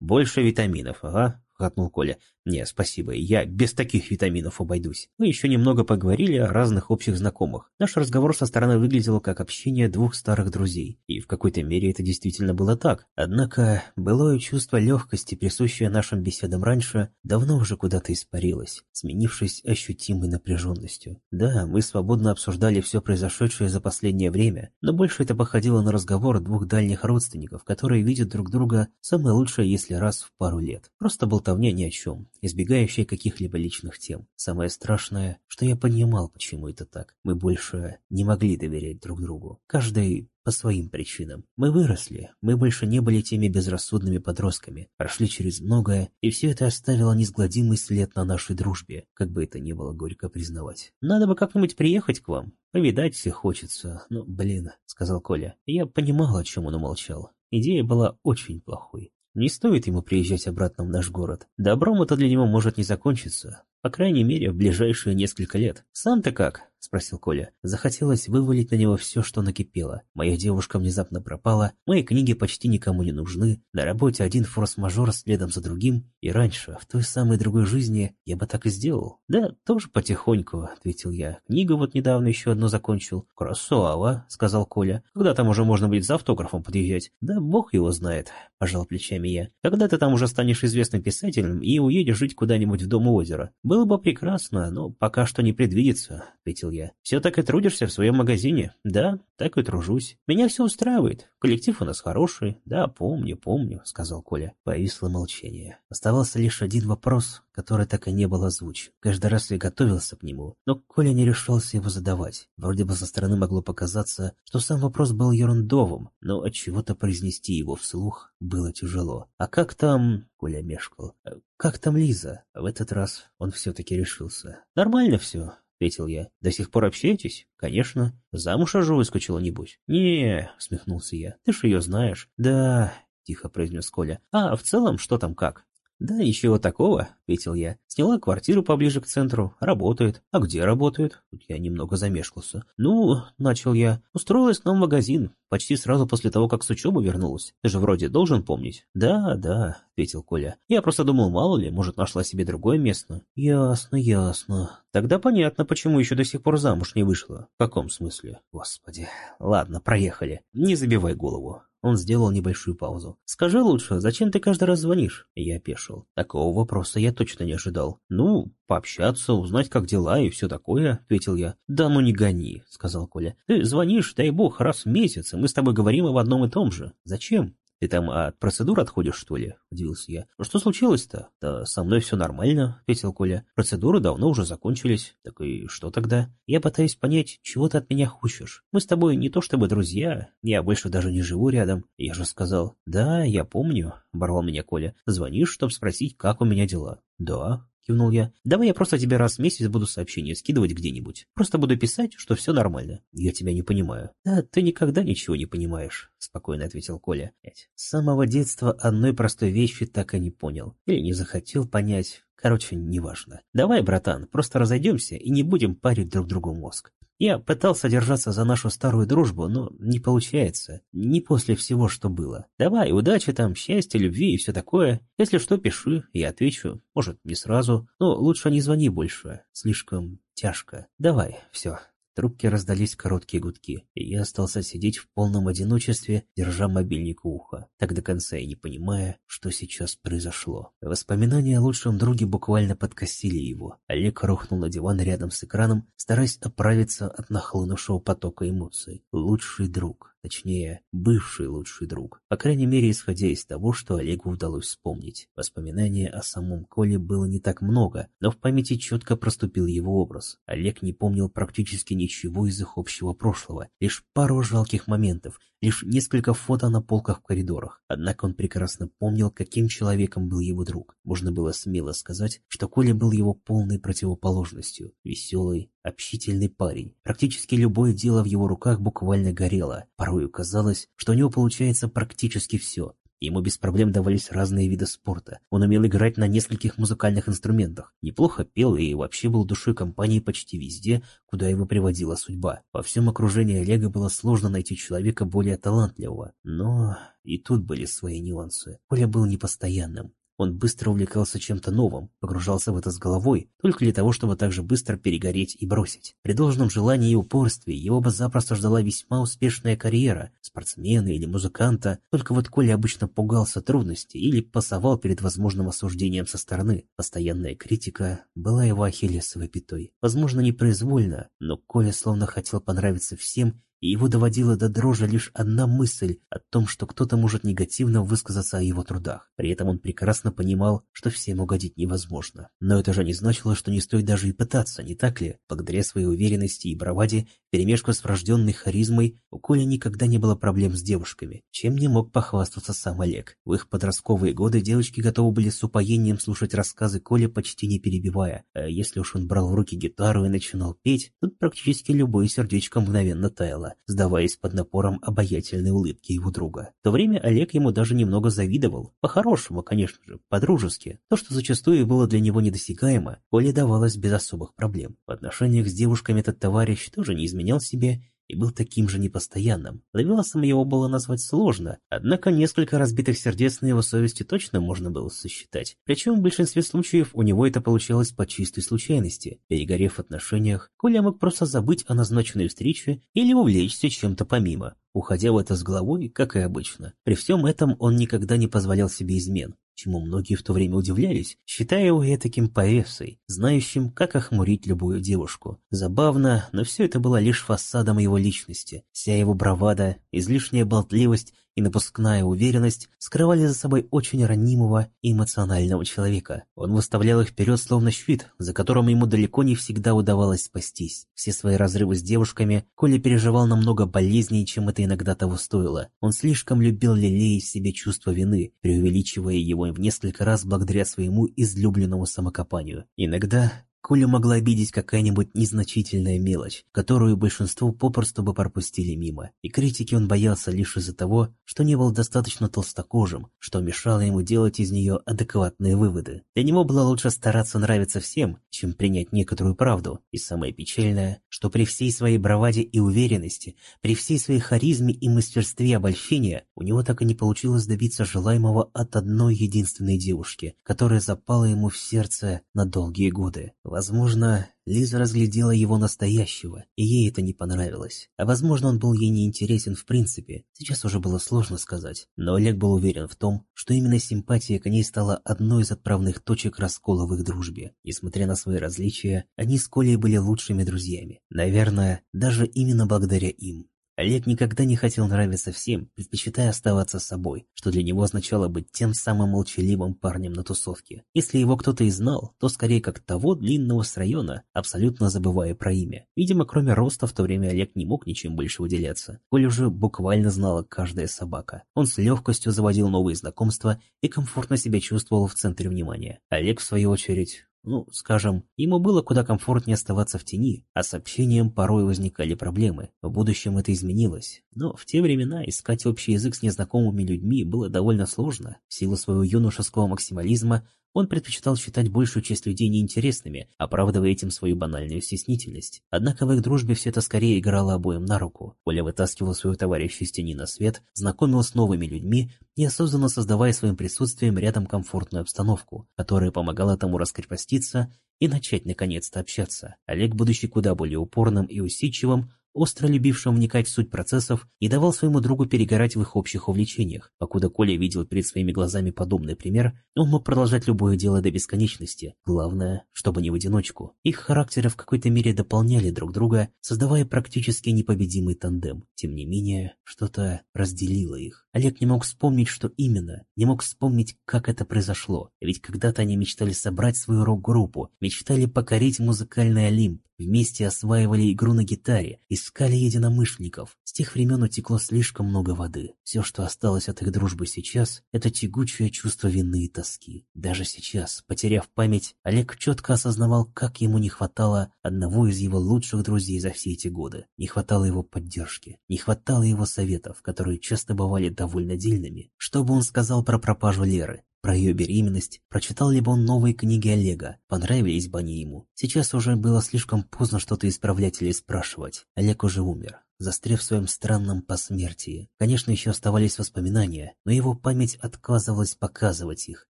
больше витаминов, ага», — хохотнул Коля. «Не, спасибо, я без таких витаминов обойдусь». Мы еще немного поговорили о разных общих знакомых. Наш разговор со стороны выглядел как общение двух старых друзей. И в какой-то мере это действительно было так. Однако, былое чувство легкости, присущее нашим беседам раньше, давно уже куда-то испарилось, сменившись ощутимой напряженностью. Да, мы свободно обсуждали все произошедшее за последнее время, но больше это походило на разговор двух дальних родственников, которые видят друг друга самое лучшее, если раз в пару лет. Просто болтовня ни о чем избегающая каких-либо личных тем. Самое страшное, что я понимал, почему это так. Мы больше не могли доверять друг другу. Каждый по своим причинам. Мы выросли, мы больше не были теми безрассудными подростками, прошли через многое, и все это оставило неизгладимый след на нашей дружбе, как бы это ни было горько признавать. «Надо бы как-нибудь приехать к вам, повидать всех хочется, ну, блин», — сказал Коля. Я понимал, о чем он умолчал. Идея была очень плохой. Не стоит ему приезжать обратно в наш город. Добром это для него может не закончиться. По крайней мере, в ближайшие несколько лет. Сам-то как? — спросил Коля. Захотелось вывалить на него все, что накипело. Моя девушка внезапно пропала, мои книги почти никому не нужны, на работе один форс-мажор следом за другим, и раньше, в той самой другой жизни, я бы так и сделал. Да, тоже потихоньку, — ответил я. Книгу вот недавно еще одну закончил. Красава, — сказал Коля. Когда там уже можно будет за автографом подъезжать? Да бог его знает, — пожал плечами я. Когда ты там уже станешь известным писателем и уедешь жить куда-нибудь в дом у озера? Было бы прекрасно, но пока что не предвидится, — ответил я. «Все так и трудишься в своем магазине?» «Да, так и тружусь. Меня все устраивает. Коллектив у нас хороший». «Да, помню, помню», — сказал Коля. Повисло молчание. Оставался лишь один вопрос, который так и не был озвучен. Каждый раз я готовился к нему, но Коля не решался его задавать. Вроде бы со стороны могло показаться, что сам вопрос был ерундовым, но от чего то произнести его вслух было тяжело. «А как там...» — Коля мешкал. «Как там Лиза?» В этот раз он все-таки решился. «Нормально все ответил я. «До сих пор общаетесь?» «Конечно. Замуж аж выскочила, небось?» «Не», — усмехнулся я. «Ты ж ее знаешь». «Да», — тихо произнес Коля. «А в целом, что там как?» «Да ничего такого», — ответил я. «Сняла квартиру поближе к центру. Работает». «А где работает?» Тут я немного замешкался. «Ну», — начал я, — «устроилась к нам в магазин. Почти сразу после того, как с учебы вернулась. Ты же вроде должен помнить». «Да, да», — ответил Коля. «Я просто думал, мало ли, может, нашла себе другое место». «Ясно, ясно. Тогда понятно, почему еще до сих пор замуж не вышла». «В каком смысле?» «Господи. Ладно, проехали. Не забивай голову». Он сделал небольшую паузу. «Скажи лучше, зачем ты каждый раз звонишь?» Я опешил. Такого вопроса я точно не ожидал. «Ну, пообщаться, узнать, как дела и все такое», — ответил я. «Да ну не гони», — сказал Коля. «Ты звонишь, дай бог, раз в месяц, и мы с тобой говорим об одном и том же. Зачем?» «Ты там от процедур отходишь, что ли?» – удивился я. «Ну что случилось-то?» «Да со мной все нормально», – ответил Коля. «Процедуры давно уже закончились. Так и что тогда?» «Я пытаюсь понять, чего ты от меня хочешь. Мы с тобой не то чтобы друзья. Я больше даже не живу рядом. Я же сказал». «Да, я помню», – оборвал меня Коля. «Звонишь, чтобы спросить, как у меня дела». «Да», — кивнул я. «Давай я просто тебе раз в месяц буду сообщение скидывать где-нибудь. Просто буду писать, что все нормально. Я тебя не понимаю». «Да, ты никогда ничего не понимаешь», — спокойно ответил Коля. С самого детства одной простой вещи так и не понял. Или не захотел понять. Короче, неважно. Давай, братан, просто разойдемся и не будем парить друг другу мозг. Я пытался держаться за нашу старую дружбу, но не получается. Не после всего, что было. Давай, удачи там, счастья, любви и все такое. Если что, пиши, я отвечу. Может, не сразу, но лучше не звони больше. Слишком тяжко. Давай, все трубке раздались короткие гудки, и я остался сидеть в полном одиночестве, держа мобильник у уха, так до конца и не понимая, что сейчас произошло. Воспоминания о лучшем друге буквально подкосили его. Олег рухнул на диван рядом с экраном, стараясь оправиться от нахлынувшего потока эмоций. Лучший друг. Точнее, бывший лучший друг. По крайней мере, исходя из того, что Олегу удалось вспомнить. Воспоминания о самом Коле было не так много, но в памяти четко проступил его образ. Олег не помнил практически ничего из их общего прошлого, лишь пару жалких моментов, лишь несколько фото на полках в коридорах. Однако он прекрасно помнил, каким человеком был его друг. Можно было смело сказать, что Коля был его полной противоположностью. Веселый, общительный парень. Практически любое дело в его руках буквально горело. Порою казалось, что у него получается практически все. Ему без проблем давались разные виды спорта. Он умел играть на нескольких музыкальных инструментах, неплохо пел и вообще был душой компании почти везде, куда его приводила судьба. Во всем окружении Олега было сложно найти человека более талантливого. Но и тут были свои нюансы. Коля был непостоянным. Он быстро увлекался чем-то новым, погружался в это с головой, только для того, чтобы так же быстро перегореть и бросить. При должном желании и упорстве его бы запросто ждала весьма успешная карьера, спортсмена или музыканта, только вот Коля обычно пугался трудностей или пасовал перед возможным осуждением со стороны. Постоянная критика была его ахиллесовой пятой. Возможно, непроизвольно, но Коля словно хотел понравиться всем и его доводила до дрожи лишь одна мысль о том, что кто-то может негативно высказаться о его трудах. При этом он прекрасно понимал, что всем угодить невозможно. Но это же не значило, что не стоит даже и пытаться, не так ли? Благодаря своей уверенности и браваде, перемешку с врожденной харизмой, у Коли никогда не было проблем с девушками, чем не мог похвастаться сам Олег. В их подростковые годы девочки готовы были с упоением слушать рассказы Коли, почти не перебивая. А если уж он брал в руки гитару и начинал петь, тут практически любое сердечко мгновенно таяло, сдаваясь под напором обаятельной улыбки его друга. В то время Олег ему даже немного завидовал. По-хорошему, конечно же, по-дружески. То, что зачастую было для него недосягаемо, Коле давалось без особых проблем. В отношениях с девушками этот товарищ тоже не изменял себе и был таким же непостоянным. Лавеласом его было назвать сложно, однако несколько разбитых сердец на его совести точно можно было сосчитать. Причем в большинстве случаев у него это получалось по чистой случайности. Перегорев в отношениях, Коля мог просто забыть о назначенной встрече или увлечься чем-то помимо, уходя в это с головой, как и обычно. При всем этом он никогда не позволял себе измен чему многие в то время удивлялись, считая его таким поэсой, знающим, как охмурить любую девушку. Забавно, но все это было лишь фасадом его личности. Вся его бравада, излишняя болтливость и напускная уверенность скрывали за собой очень ранимого и эмоционального человека. Он выставлял их вперед словно щит, за которым ему далеко не всегда удавалось спастись. Все свои разрывы с девушками Коля переживал намного болезнее, чем это иногда того стоило. Он слишком любил лелеять в себе чувство вины, преувеличивая его в несколько раз благодаря своему излюбленному самокопанию. Иногда Колю могла обидеть какая-нибудь незначительная мелочь, которую большинство попросту бы пропустили мимо, и критики он боялся лишь из-за того, что не был достаточно толстокожим, что мешало ему делать из нее адекватные выводы. Для него было лучше стараться нравиться всем, чем принять некоторую правду, и самое печальное, что при всей своей браваде и уверенности, при всей своей харизме и мастерстве обольщения, у него так и не получилось добиться желаемого от одной единственной девушки, которая запала ему в сердце на долгие годы. Возможно, Лиза разглядела его настоящего, и ей это не понравилось. А возможно, он был ей не интересен в принципе, сейчас уже было сложно сказать. Но Олег был уверен в том, что именно симпатия к ней стала одной из отправных точек раскола в их дружбе. Несмотря на свои различия, они с Колей были лучшими друзьями. Наверное, даже именно благодаря им. Олег никогда не хотел нравиться всем, предпочитая оставаться собой, что для него означало быть тем самым молчаливым парнем на тусовке. Если его кто-то и знал, то скорее как того длинного с района, абсолютно забывая про имя. Видимо, кроме роста в то время Олег не мог ничем больше выделяться. Коль уже буквально знала каждая собака. Он с легкостью заводил новые знакомства и комфортно себя чувствовал в центре внимания. Олег, в свою очередь, ну, скажем, ему было куда комфортнее оставаться в тени, а с общением порой возникали проблемы. В будущем это изменилось. Но в те времена искать общий язык с незнакомыми людьми было довольно сложно. В силу своего юношеского максимализма он предпочитал считать большую часть людей неинтересными, оправдывая этим свою банальную стеснительность. Однако в их дружбе все это скорее играло обоим на руку. Оля вытаскивал своего товарища из тени на свет, знакомил с новыми людьми, неосознанно создавая своим присутствием рядом комфортную обстановку, которая помогала тому раскрепоститься и начать наконец-то общаться. Олег, будучи куда более упорным и усидчивым, остро любившим вникать в суть процессов, и давал своему другу перегорать в их общих увлечениях. Покуда Коля видел перед своими глазами подобный пример, он мог продолжать любое дело до бесконечности. Главное, чтобы не в одиночку. Их характеры в какой-то мере дополняли друг друга, создавая практически непобедимый тандем. Тем не менее, что-то разделило их. Олег не мог вспомнить, что именно, не мог вспомнить, как это произошло. Ведь когда-то они мечтали собрать свою рок-группу, мечтали покорить музыкальный Олимп, Вместе осваивали игру на гитаре, искали единомышленников. С тех времен утекло слишком много воды. Все, что осталось от их дружбы сейчас, это тягучее чувство вины и тоски. Даже сейчас, потеряв память, Олег четко осознавал, как ему не хватало одного из его лучших друзей за все эти годы. Не хватало его поддержки, не хватало его советов, которые часто бывали довольно дельными. Что бы он сказал про пропажу Леры? Про ее беременность прочитал ли бы он новые книги Олега, понравились бы они ему. Сейчас уже было слишком поздно что-то исправлять или спрашивать. Олег уже умер застряв в своем странном посмертии. Конечно, еще оставались воспоминания, но его память отказывалась показывать их.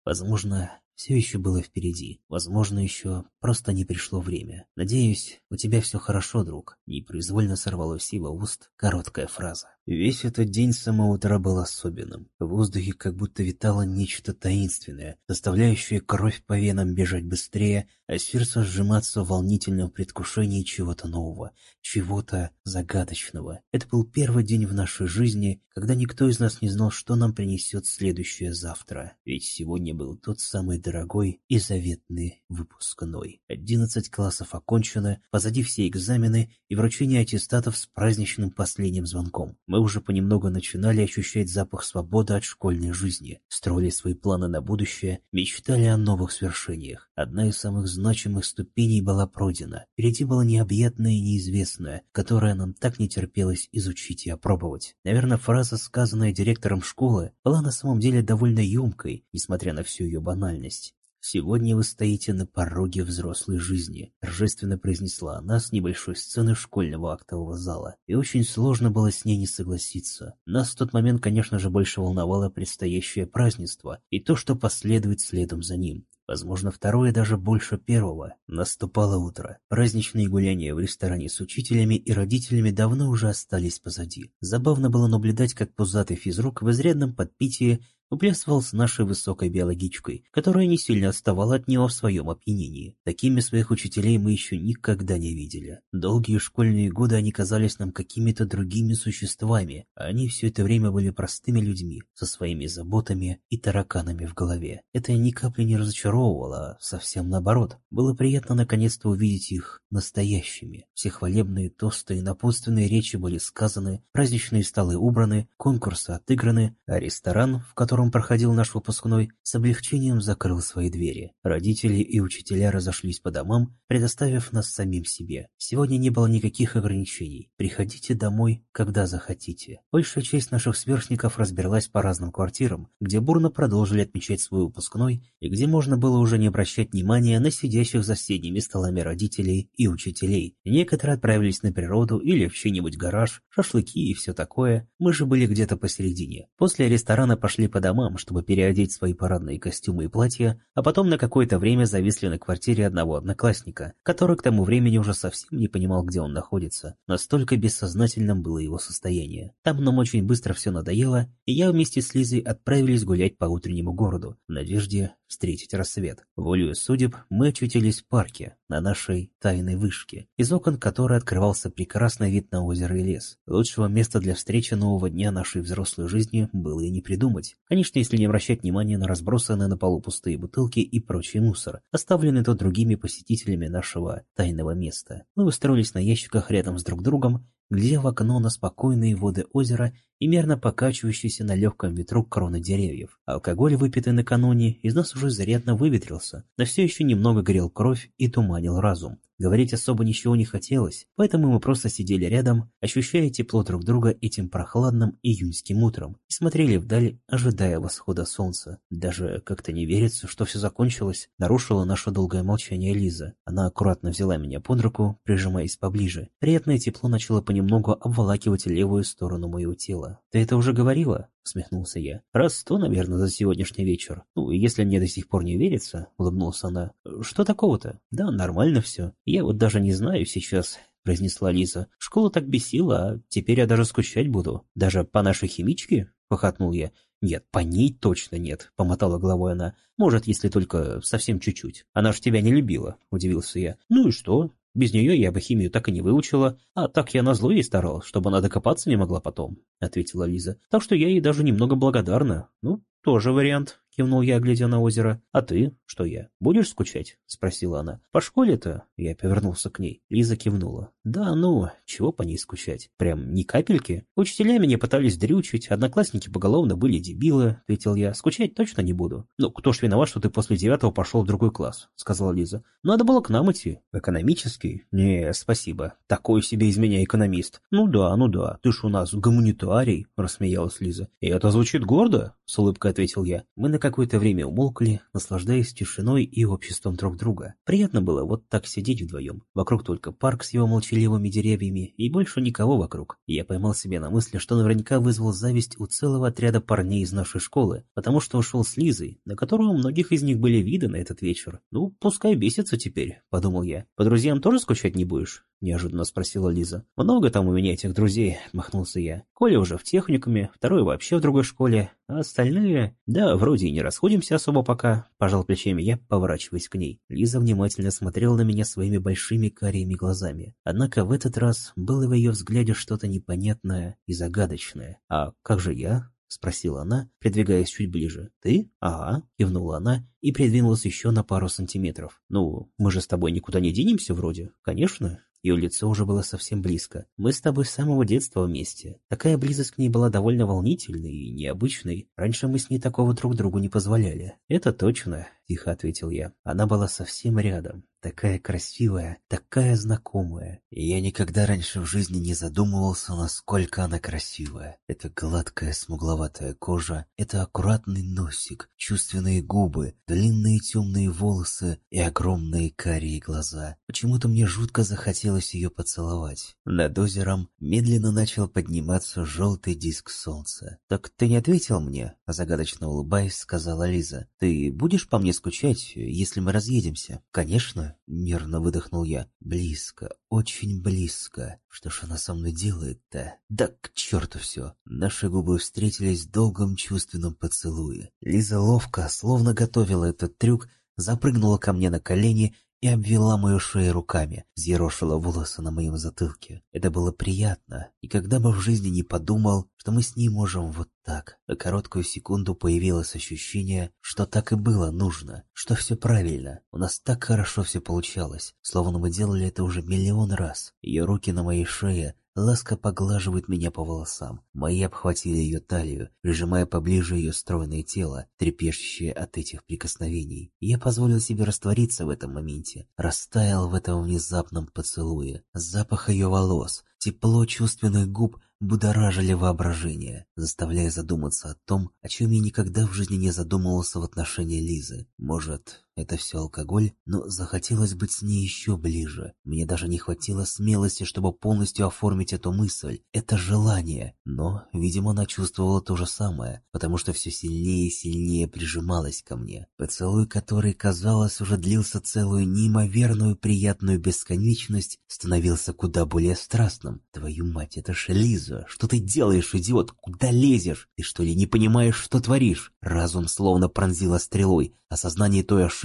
Возможно, все еще было впереди. Возможно, еще просто не пришло время. Надеюсь, у тебя все хорошо, друг. Непроизвольно сорвалось его уст короткая фраза. Весь этот день с самого утра был особенным. В воздухе как будто витало нечто таинственное, заставляющее кровь по венам бежать быстрее, а сердце сжиматься в волнительном предвкушении чего-то нового, чего-то загадочного. Это был первый день в нашей жизни, когда никто из нас не знал, что нам принесет следующее завтра. Ведь сегодня был тот самый дорогой и заветный выпускной. Одиннадцать классов окончено, позади все экзамены и вручение аттестатов с праздничным последним звонком. Мы уже понемногу начинали ощущать запах свободы от школьной жизни, строили свои планы на будущее, мечтали о новых свершениях. Одна из самых значимых ступеней была пройдена. Впереди было необъятное и неизвестное, которое нам так не терпелось изучить и опробовать. Наверное, фраза, сказанная директором школы, была на самом деле довольно емкой, несмотря на всю ее банальность. «Сегодня вы стоите на пороге взрослой жизни», — торжественно произнесла она с небольшой сцены школьного актового зала. И очень сложно было с ней не согласиться. Нас в тот момент, конечно же, больше волновало предстоящее празднество и то, что последует следом за ним. Возможно, второе даже больше первого. Наступало утро. Праздничные гуляния в ресторане с учителями и родителями давно уже остались позади. Забавно было наблюдать, как пузатый физрук в изрядном подпитии уплясывал с нашей высокой биологичкой, которая не сильно отставала от него в своем опьянении. Такими своих учителей мы еще никогда не видели. Долгие школьные годы они казались нам какими-то другими существами, а они все это время были простыми людьми, со своими заботами и тараканами в голове. Это ни капли не разочаровывало, а совсем наоборот. Было приятно наконец-то увидеть их настоящими. Все хвалебные тосты и напутственные речи были сказаны, праздничные столы убраны, конкурсы отыграны, а ресторан, в котором котором проходил наш выпускной, с облегчением закрыл свои двери. Родители и учителя разошлись по домам, предоставив нас самим себе. Сегодня не было никаких ограничений. Приходите домой, когда захотите. Большая часть наших сверстников разбиралась по разным квартирам, где бурно продолжили отмечать свой выпускной и где можно было уже не обращать внимания на сидящих за соседними столами родителей и учителей. Некоторые отправились на природу или в чей-нибудь гараж, шашлыки и все такое. Мы же были где-то посередине. После ресторана пошли по домам домам, чтобы переодеть свои парадные костюмы и платья, а потом на какое-то время зависли на квартире одного одноклассника, который к тому времени уже совсем не понимал, где он находится. Настолько бессознательным было его состояние. Там нам очень быстро все надоело, и я вместе с Лизой отправились гулять по утреннему городу, в надежде встретить рассвет. Волею судеб мы очутились в парке, на нашей тайной вышке, из окон которой открывался прекрасный вид на озеро и лес. Лучшего места для встречи нового дня нашей взрослой жизни было и не придумать. Конечно, если не обращать внимания на разбросанные на полу пустые бутылки и прочий мусор, оставленный то другими посетителями нашего тайного места. Мы устроились на ящиках рядом с друг другом глядя в окно на спокойные воды озера и мерно покачивающиеся на легком ветру кроны деревьев. Алкоголь, выпитый накануне, из нас уже зарядно выветрился, но все еще немного грел кровь и туманил разум. Говорить особо ничего не хотелось, поэтому мы просто сидели рядом, ощущая тепло друг друга этим прохладным июньским утром, и смотрели вдаль, ожидая восхода солнца. Даже как-то не верится, что все закончилось, нарушила наше долгое молчание Лиза. Она аккуратно взяла меня под руку, прижимаясь поближе. Приятное тепло начало понемногу обволакивать левую сторону моего тела. «Ты это уже говорила?» — усмехнулся я. «Раз сто, наверное, за сегодняшний вечер. Ну, если мне до сих пор не верится», — улыбнулся она. «Что такого-то? Да, нормально все. Я вот даже не знаю сейчас, — произнесла Лиза. «Школа так бесила, а теперь я даже скучать буду. Даже по нашей химичке?» — похотнул я. «Нет, по ней точно нет», — помотала головой она. «Может, если только совсем чуть-чуть. Она ж тебя не любила», — удивился я. «Ну и что? Без нее я бы химию так и не выучила, а так я назло ей старалась, чтобы она докопаться не могла потом», — ответила Лиза. «Так что я ей даже немного благодарна. Ну, тоже вариант». — кивнул я, глядя на озеро. «А ты? Что я? Будешь скучать?» — спросила она. «По школе-то?» — я повернулся к ней. Лиза кивнула. «Да ну, чего по ней скучать? Прям ни капельки? Учителя меня пытались дрючить, одноклассники поголовно были дебилы», — ответил я. «Скучать точно не буду». «Ну, кто ж виноват, что ты после девятого пошел в другой класс?» — сказала Лиза. «Надо было к нам идти». «Экономический?» «Не, спасибо. Такой себе из меня экономист». «Ну да, ну да, ты ж у нас гуманитарий», — рассмеялась Лиза. «И это звучит гордо?» — с улыбкой ответил я. Мы, какое-то время умолкли, наслаждаясь тишиной и обществом друг друга. Приятно было вот так сидеть вдвоем. Вокруг только парк с его молчаливыми деревьями, и больше никого вокруг. Я поймал себя на мысли, что наверняка вызвал зависть у целого отряда парней из нашей школы, потому что ушел с Лизой, на которую у многих из них были виды на этот вечер. Ну, пускай бесится теперь, подумал я. По друзьям тоже скучать не будешь? Неожиданно спросила Лиза. Много там у меня этих друзей, махнулся я. Коля уже в техникуме, второй вообще в другой школе, а остальные... Да, вроде не расходимся особо пока, пожал плечами я, поворачиваясь к ней. Лиза внимательно смотрела на меня своими большими карими глазами. Однако в этот раз было в ее взгляде что-то непонятное и загадочное. А как же я? — спросила она, придвигаясь чуть ближе. «Ты?» «Ага», — кивнула она и придвинулась еще на пару сантиметров. «Ну, мы же с тобой никуда не денемся вроде?» «Конечно». Ее лицо уже было совсем близко. Мы с тобой с самого детства вместе. Такая близость к ней была довольно волнительной и необычной. Раньше мы с ней такого друг другу не позволяли. Это точно, тихо ответил я. Она была совсем рядом. Такая красивая, такая знакомая. И я никогда раньше в жизни не задумывался, насколько она красивая. Это гладкая смугловатая кожа, это аккуратный носик, чувственные губы, длинные темные волосы и огромные карие глаза. Почему-то мне жутко захотелось ее поцеловать. Над озером медленно начал подниматься желтый диск солнца. «Так ты не ответил мне?» Загадочно улыбаясь, сказала Лиза. «Ты будешь по мне скучать, если мы разъедемся?» «Конечно», — нервно выдохнул я. «Близко, очень близко. Что ж она со мной делает-то? Да к черту все!» Наши губы встретились в долгом чувственном поцелуе. Лиза ловко, словно готовила этот трюк, запрыгнула ко мне на колени и обвела мою шею руками, взъерошила волосы на моем затылке. Это было приятно, и когда бы в жизни не подумал, что мы с ней можем вот так. На короткую секунду появилось ощущение, что так и было нужно, что все правильно. У нас так хорошо все получалось, словно мы делали это уже миллион раз. Ее руки на моей шее Ласка поглаживает меня по волосам. Мои обхватили ее талию, прижимая поближе ее стройное тело, трепещущее от этих прикосновений. Я позволил себе раствориться в этом моменте, растаял в этом внезапном поцелуе. Запах ее волос, тепло чувственных губ будоражили воображение, заставляя задуматься о том, о чем я никогда в жизни не задумывался в отношении Лизы. Может, это все алкоголь, но захотелось быть с ней еще ближе. Мне даже не хватило смелости, чтобы полностью оформить эту мысль, это желание. Но, видимо, она чувствовала то же самое, потому что все сильнее и сильнее прижималась ко мне. Поцелуй, который, казалось, уже длился целую неимоверную приятную бесконечность, становился куда более страстным. Твою мать, это же Лиза! Что ты делаешь, идиот? Куда лезешь? Ты что ли не понимаешь, что творишь? Разум словно пронзила стрелой. Осознание той ошибки,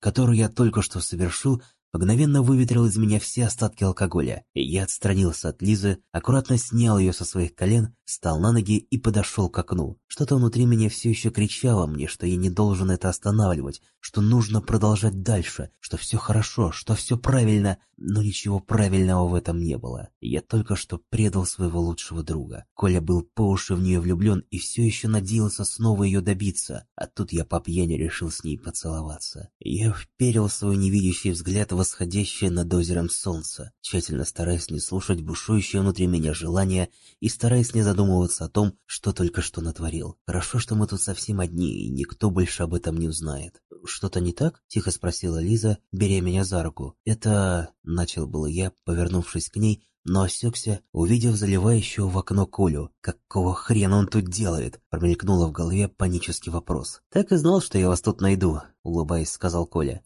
которую я только что совершил, мгновенно выветрил из меня все остатки алкоголя, и я отстранился от Лизы, аккуратно снял ее со своих колен, встал на ноги и подошел к окну. Что-то внутри меня все еще кричало мне, что я не должен это останавливать, что нужно продолжать дальше, что все хорошо, что все правильно, но ничего правильного в этом не было. Я только что предал своего лучшего друга. Коля был по уши в нее влюблен и все еще надеялся снова ее добиться, а тут я по пьяни решил с ней поцеловаться. Я вперил свой невидящий взгляд в восходящее над озером солнце, тщательно стараясь не слушать бушующее внутри меня желание и стараясь не задумываться о том, что только что натворил. Хорошо, что мы тут совсем одни, и никто больше об этом не узнает. «Что-то не так?» — тихо спросила Лиза, беря меня за руку. «Это...» — начал было я, повернувшись к ней, но осекся, увидев заливающего в окно Колю. «Какого хрена он тут делает?» — промелькнуло в голове панический вопрос. «Так и знал, что я вас тут найду», — улыбаясь, сказал Коля.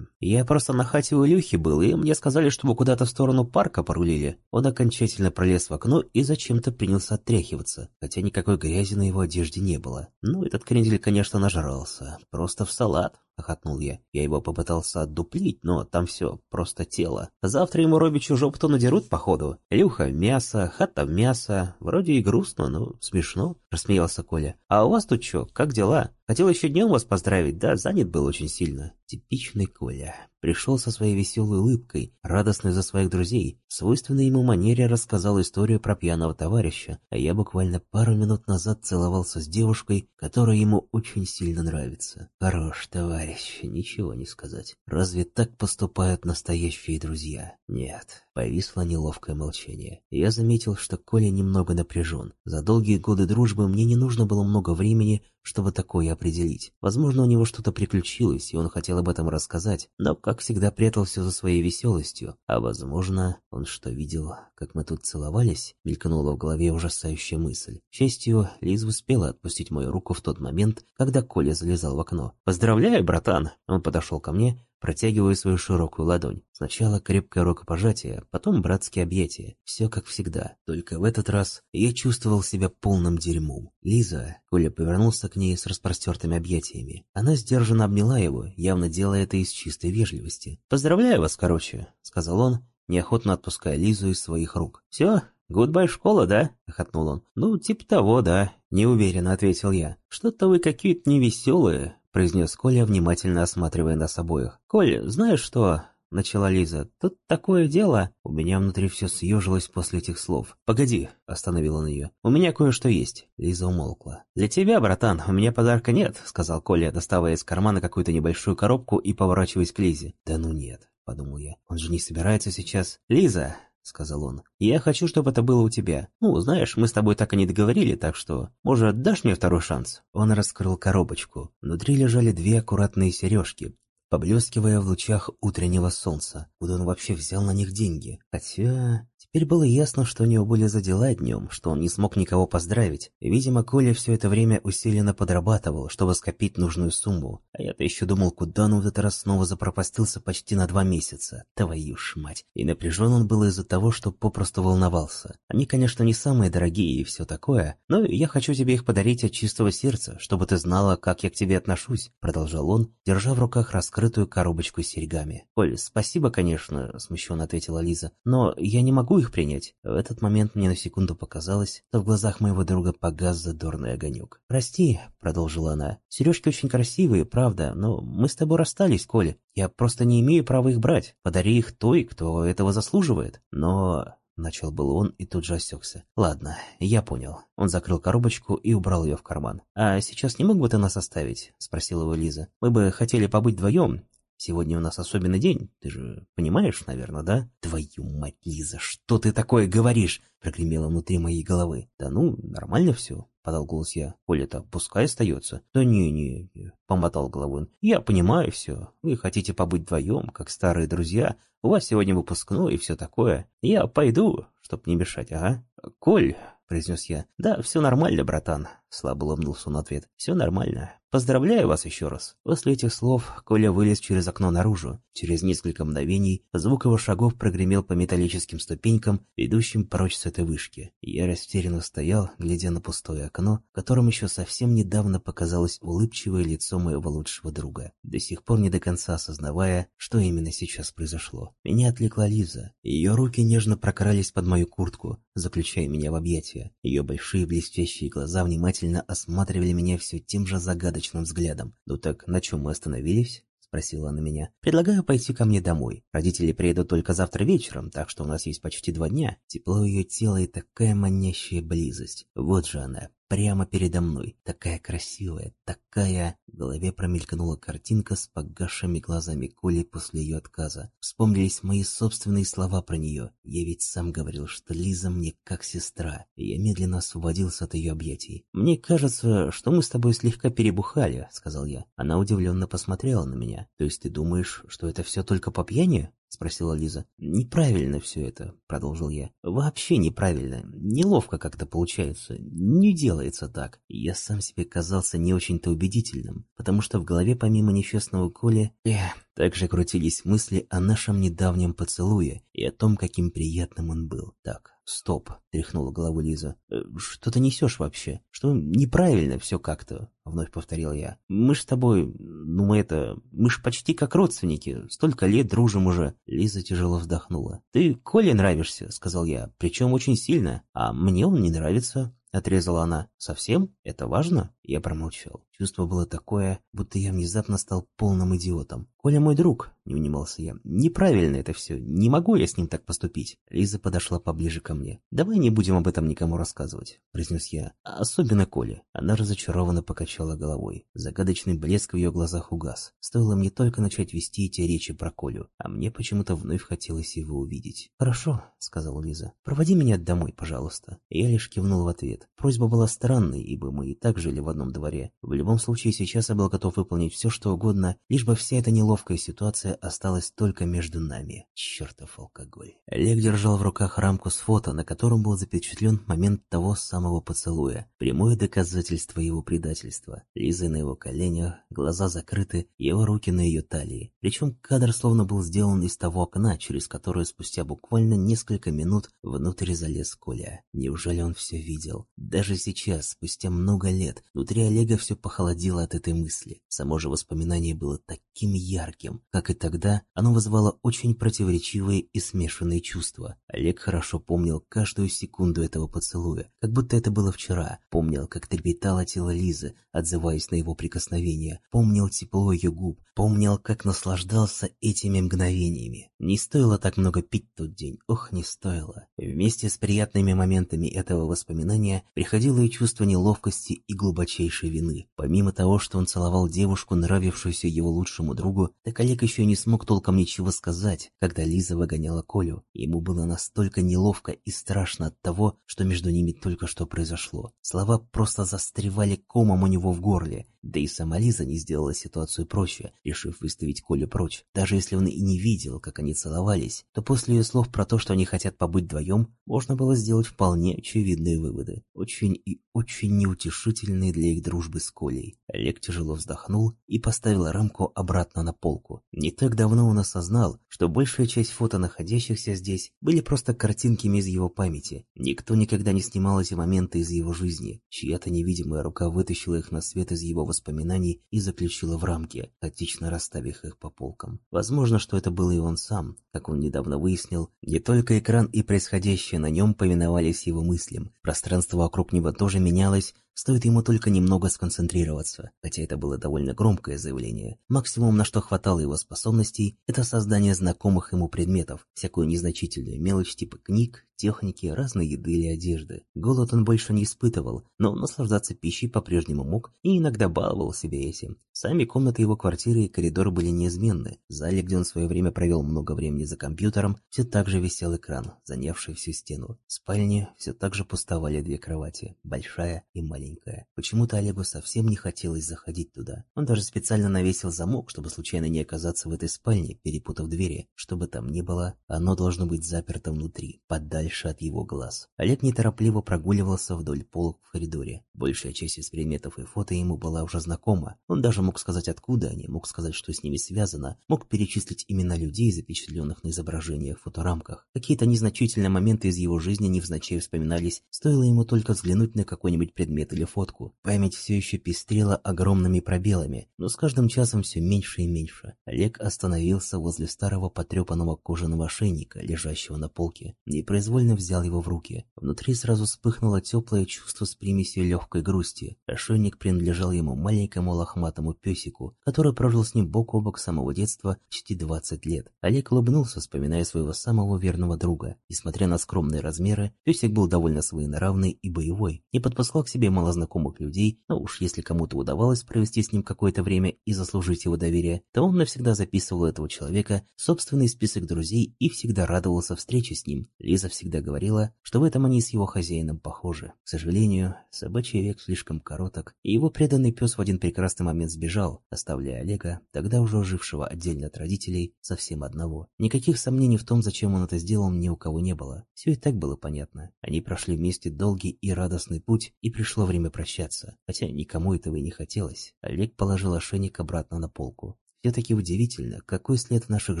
«Я просто на хате у Илюхи был, и мне сказали, чтобы куда-то в сторону парка порулили». Он окончательно пролез в окно и зачем-то принялся отряхиваться, хотя никакой грязи на его одежде не было. Ну, этот крендель, конечно, нажрался. Просто в салат хохотнул я. Я его попытался отдуплить, но там все, просто тело. Завтра ему Робичу жопу-то надерут, походу. Илюха мясо, хата мясо. Вроде и грустно, но смешно, рассмеялся Коля. А у вас тут что, как дела? Хотел еще днем вас поздравить, да занят был очень сильно. Типичный Коля. Пришел со своей веселой улыбкой, радостный за своих друзей, в свойственной ему манере рассказал историю про пьяного товарища, а я буквально пару минут назад целовался с девушкой, которая ему очень сильно нравится. Хорош, товарищ, ничего не сказать. Разве так поступают настоящие друзья? Нет. Повисло неловкое молчание. Я заметил, что Коля немного напряжен. За долгие годы дружбы мне не нужно было много времени, чтобы такое определить. Возможно, у него что-то приключилось, и он хотел об этом рассказать, но, как всегда, прятал все за своей веселостью. А возможно, он что, видел, как мы тут целовались? Мелькнула в голове ужасающая мысль. К счастью, Лиз успела отпустить мою руку в тот момент, когда Коля залезал в окно. «Поздравляю, братан!» Он подошел ко мне, Протягиваю свою широкую ладонь. Сначала крепкое рукопожатие, потом братские объятия. Все как всегда. Только в этот раз я чувствовал себя полным дерьмом. Лиза, Коля повернулся к ней с распростертыми объятиями. Она сдержанно обняла его, явно делая это из чистой вежливости. «Поздравляю вас, короче», — сказал он, неохотно отпуская Лизу из своих рук. «Все, «Goodbye, школа, да?» — хохотнул он. «Ну, типа того, да», — неуверенно ответил я. «Что-то вы какие-то невеселые. — произнес Коля, внимательно осматривая нас обоих. «Коль, знаешь что?» — начала Лиза. «Тут такое дело...» У меня внутри все съежилось после этих слов. «Погоди», — остановил он ее. «У меня кое-что есть». Лиза умолкла. «Для тебя, братан, у меня подарка нет», — сказал Коля, доставая из кармана какую-то небольшую коробку и поворачиваясь к Лизе. «Да ну нет», — подумал я. «Он же не собирается сейчас...» «Лиза!» — сказал он. «Я хочу, чтобы это было у тебя. Ну, знаешь, мы с тобой так и не договорили, так что, может, дашь мне второй шанс?» Он раскрыл коробочку. Внутри лежали две аккуратные сережки, поблескивая в лучах утреннего солнца. Куда он вообще взял на них деньги? Хотя... Теперь было ясно, что у него были за дела днем, что он не смог никого поздравить. Видимо, Коля все это время усиленно подрабатывал, чтобы скопить нужную сумму. А я-то еще думал, куда он в этот раз снова запропастился почти на два месяца. Твою ж мать. И напряжен он был из-за того, что попросту волновался. Они, конечно, не самые дорогие и все такое, но я хочу тебе их подарить от чистого сердца, чтобы ты знала, как я к тебе отношусь, продолжал он, держа в руках раскрытую коробочку с серьгами. Коль, спасибо, конечно, смущенно ответила Лиза, но я не могу их принять. В этот момент мне на секунду показалось, что в глазах моего друга погас задорный огонек. «Прости», — продолжила она, — «сережки очень красивые, правда, но мы с тобой расстались, Коля. Я просто не имею права их брать. Подари их той, кто этого заслуживает. Но...» Начал был он и тут же осекся. «Ладно, я понял». Он закрыл коробочку и убрал ее в карман. «А сейчас не мог бы ты нас оставить?» — спросила его Лиза. «Мы бы хотели побыть вдвоем, Сегодня у нас особенный день, ты же понимаешь, наверное, да? Твою мать, Лиза, что ты такое говоришь? Прогремело внутри моей головы. Да ну, нормально все, подал голос я. Оля-то пускай остается. Да не-не, помотал головой он. Я понимаю все. Вы хотите побыть вдвоем, как старые друзья. У вас сегодня выпускной и все такое. Я пойду, чтоб не мешать, ага. Коль, произнес я. Да, все нормально, братан. Слабо улыбнулся он ответ. Все нормально. «Поздравляю вас еще раз!» После этих слов Коля вылез через окно наружу. Через несколько мгновений звук его шагов прогремел по металлическим ступенькам, ведущим прочь с этой вышки. Я растерянно стоял, глядя на пустое окно, в котором еще совсем недавно показалось улыбчивое лицо моего лучшего друга, до сих пор не до конца осознавая, что именно сейчас произошло. Меня отвлекла Лиза. Ее руки нежно прокрались под мою куртку, заключая меня в объятия. Ее большие блестящие глаза внимательно осматривали меня все тем же загадочным взглядом. «Ну так на чем мы остановились?» — спросила она меня. «Предлагаю пойти ко мне домой. Родители приедут только завтра вечером, так что у нас есть почти два дня. Тепло ее тела и такая манящая близость. Вот же она, прямо передо мной. Такая красивая, такая... В голове промелькнула картинка с погасшими глазами Коли после ее отказа. Вспомнились мои собственные слова про нее. Я ведь сам говорил, что Лиза мне как сестра. Я медленно освободился от ее объятий. «Мне кажется, что мы с тобой слегка перебухали», — сказал я. Она удивленно посмотрела на меня. «То есть ты думаешь, что это все только по пьяни?» — спросила Лиза. «Неправильно все это», — продолжил я. «Вообще неправильно. Неловко как-то получается. Не делается так. Я сам себе казался не очень-то убедительным, потому что в голове помимо несчастного Коли... Эх, также крутились мысли о нашем недавнем поцелуе и о том, каким приятным он был. Так, стоп, тряхнула головой Лиза. «Э, что ты несешь вообще? Что неправильно все как-то, вновь повторил я. Мы ж с тобой, ну мы это, мы ж почти как родственники, столько лет дружим уже. Лиза тяжело вздохнула. Ты Коле нравишься, сказал я, причем очень сильно, а мне он не нравится. Отрезала она. «Совсем? Это важно?» Я промолчал. Чувство было такое, будто я внезапно стал полным идиотом. «Коля мой друг», — не унимался я. «Неправильно это все. Не могу я с ним так поступить». Лиза подошла поближе ко мне. «Давай не будем об этом никому рассказывать», — произнес я. «Особенно Коле». Она разочарованно покачала головой. Загадочный блеск в ее глазах угас. Стоило мне только начать вести эти речи про Колю, а мне почему-то вновь хотелось его увидеть. «Хорошо», — сказала Лиза. «Проводи меня домой, пожалуйста». Я лишь кивнул в ответ. Просьба была странной, ибо мы и так жили в одном дворе. В любом случае, сейчас я был готов выполнить все, что угодно, лишь бы вся эта неловкая ситуация осталась только между нами. Чертов алкоголь. Олег держал в руках рамку с фото, на котором был запечатлен момент того самого поцелуя. Прямое доказательство его предательства. Лиза на его коленях, глаза закрыты, его руки на ее талии. Причем кадр словно был сделан из того окна, через которое спустя буквально несколько минут внутрь залез Коля. Неужели он все видел? Даже сейчас, спустя много лет, внутри Олега все похолодело от этой мысли. Само же воспоминание было таким ярким. Как и тогда, оно вызывало очень противоречивые и смешанные чувства. Олег хорошо помнил каждую секунду этого поцелуя, как будто это было вчера. Помнил, как трепетало тело Лизы, отзываясь на его прикосновение. Помнил тепло ее губ. Помнил, как наслаждался этими мгновениями. Не стоило так много пить тот день. Ох, не стоило. Вместе с приятными моментами этого воспоминания приходило и чувство неловкости и глубочайшей вины. Помимо того, что он целовал девушку, нравившуюся его лучшему другу, так Олег еще не смог толком ничего сказать, когда Лиза выгоняла Колю. Ему было настолько неловко и страшно от того, что между ними только что произошло. Слова просто застревали комом у него в горле. Да и сама Лиза не сделала ситуацию проще, решив выставить Колю прочь. Даже если он и не видел, как они целовались, то после ее слов про то, что они хотят побыть вдвоем, можно было сделать вполне очевидные выводы. Очень и очень неутешительные их дружбы с Колей. Олег тяжело вздохнул и поставил рамку обратно на полку. Не так давно он осознал, что большая часть фото, находящихся здесь, были просто картинками из его памяти. Никто никогда не снимал эти моменты из его жизни. Чья-то невидимая рука вытащила их на свет из его воспоминаний и заключила в рамки, хаотично расставив их по полкам. Возможно, что это был и он сам. Как он недавно выяснил, не только экран и происходящее на нем повиновались его мыслям. Пространство вокруг него тоже менялось, Стоит ему только немного сконцентрироваться, хотя это было довольно громкое заявление. Максимум, на что хватало его способностей, это создание знакомых ему предметов, всякую незначительную мелочь типа книг, техники, разной еды или одежды. Голод он больше не испытывал, но наслаждаться пищей по-прежнему мог и иногда баловал себя этим. Сами комнаты его квартиры и коридор были неизменны. В зале, где он в свое время провел много времени за компьютером, все так же висел экран, занявший всю стену. В спальне все так же пустовали две кровати, большая и маленькая. Почему-то Олегу совсем не хотелось заходить туда. Он даже специально навесил замок, чтобы случайно не оказаться в этой спальне, перепутав двери. Что бы там ни было, оно должно быть заперто внутри, подальше подальше от его глаз. Олег неторопливо прогуливался вдоль полок в коридоре. Большая часть из предметов и фото ему была уже знакома. Он даже мог сказать, откуда они, мог сказать, что с ними связано, мог перечислить имена людей, запечатленных на изображениях в фоторамках. Какие-то незначительные моменты из его жизни невзначай вспоминались, стоило ему только взглянуть на какой-нибудь предмет или фотку. Память все еще пестрела огромными пробелами, но с каждым часом все меньше и меньше. Олег остановился возле старого потрепанного кожаного ошейника, лежащего на полке. Непроизвольно невольно взял его в руки. Внутри сразу вспыхнуло теплое чувство с примесью легкой грусти. Ошейник принадлежал ему маленькому лохматому песику, который прожил с ним бок о бок с самого детства почти 20 лет. Олег улыбнулся, вспоминая своего самого верного друга. Несмотря на скромные размеры, песик был довольно своенравный и боевой, не подпускал к себе малознакомых людей, но уж если кому-то удавалось провести с ним какое-то время и заслужить его доверие, то он навсегда записывал этого человека в собственный список друзей и всегда радовался встрече с ним. Лиза всегда всегда говорила, что в этом они с его хозяином похожи. К сожалению, собачий век слишком короток, и его преданный пес в один прекрасный момент сбежал, оставляя Олега, тогда уже жившего отдельно от родителей, совсем одного. Никаких сомнений в том, зачем он это сделал, ни у кого не было. Все и так было понятно. Они прошли вместе долгий и радостный путь, и пришло время прощаться. Хотя никому этого и не хотелось. Олег положил ошейник обратно на полку. Все-таки удивительно, какой след в наших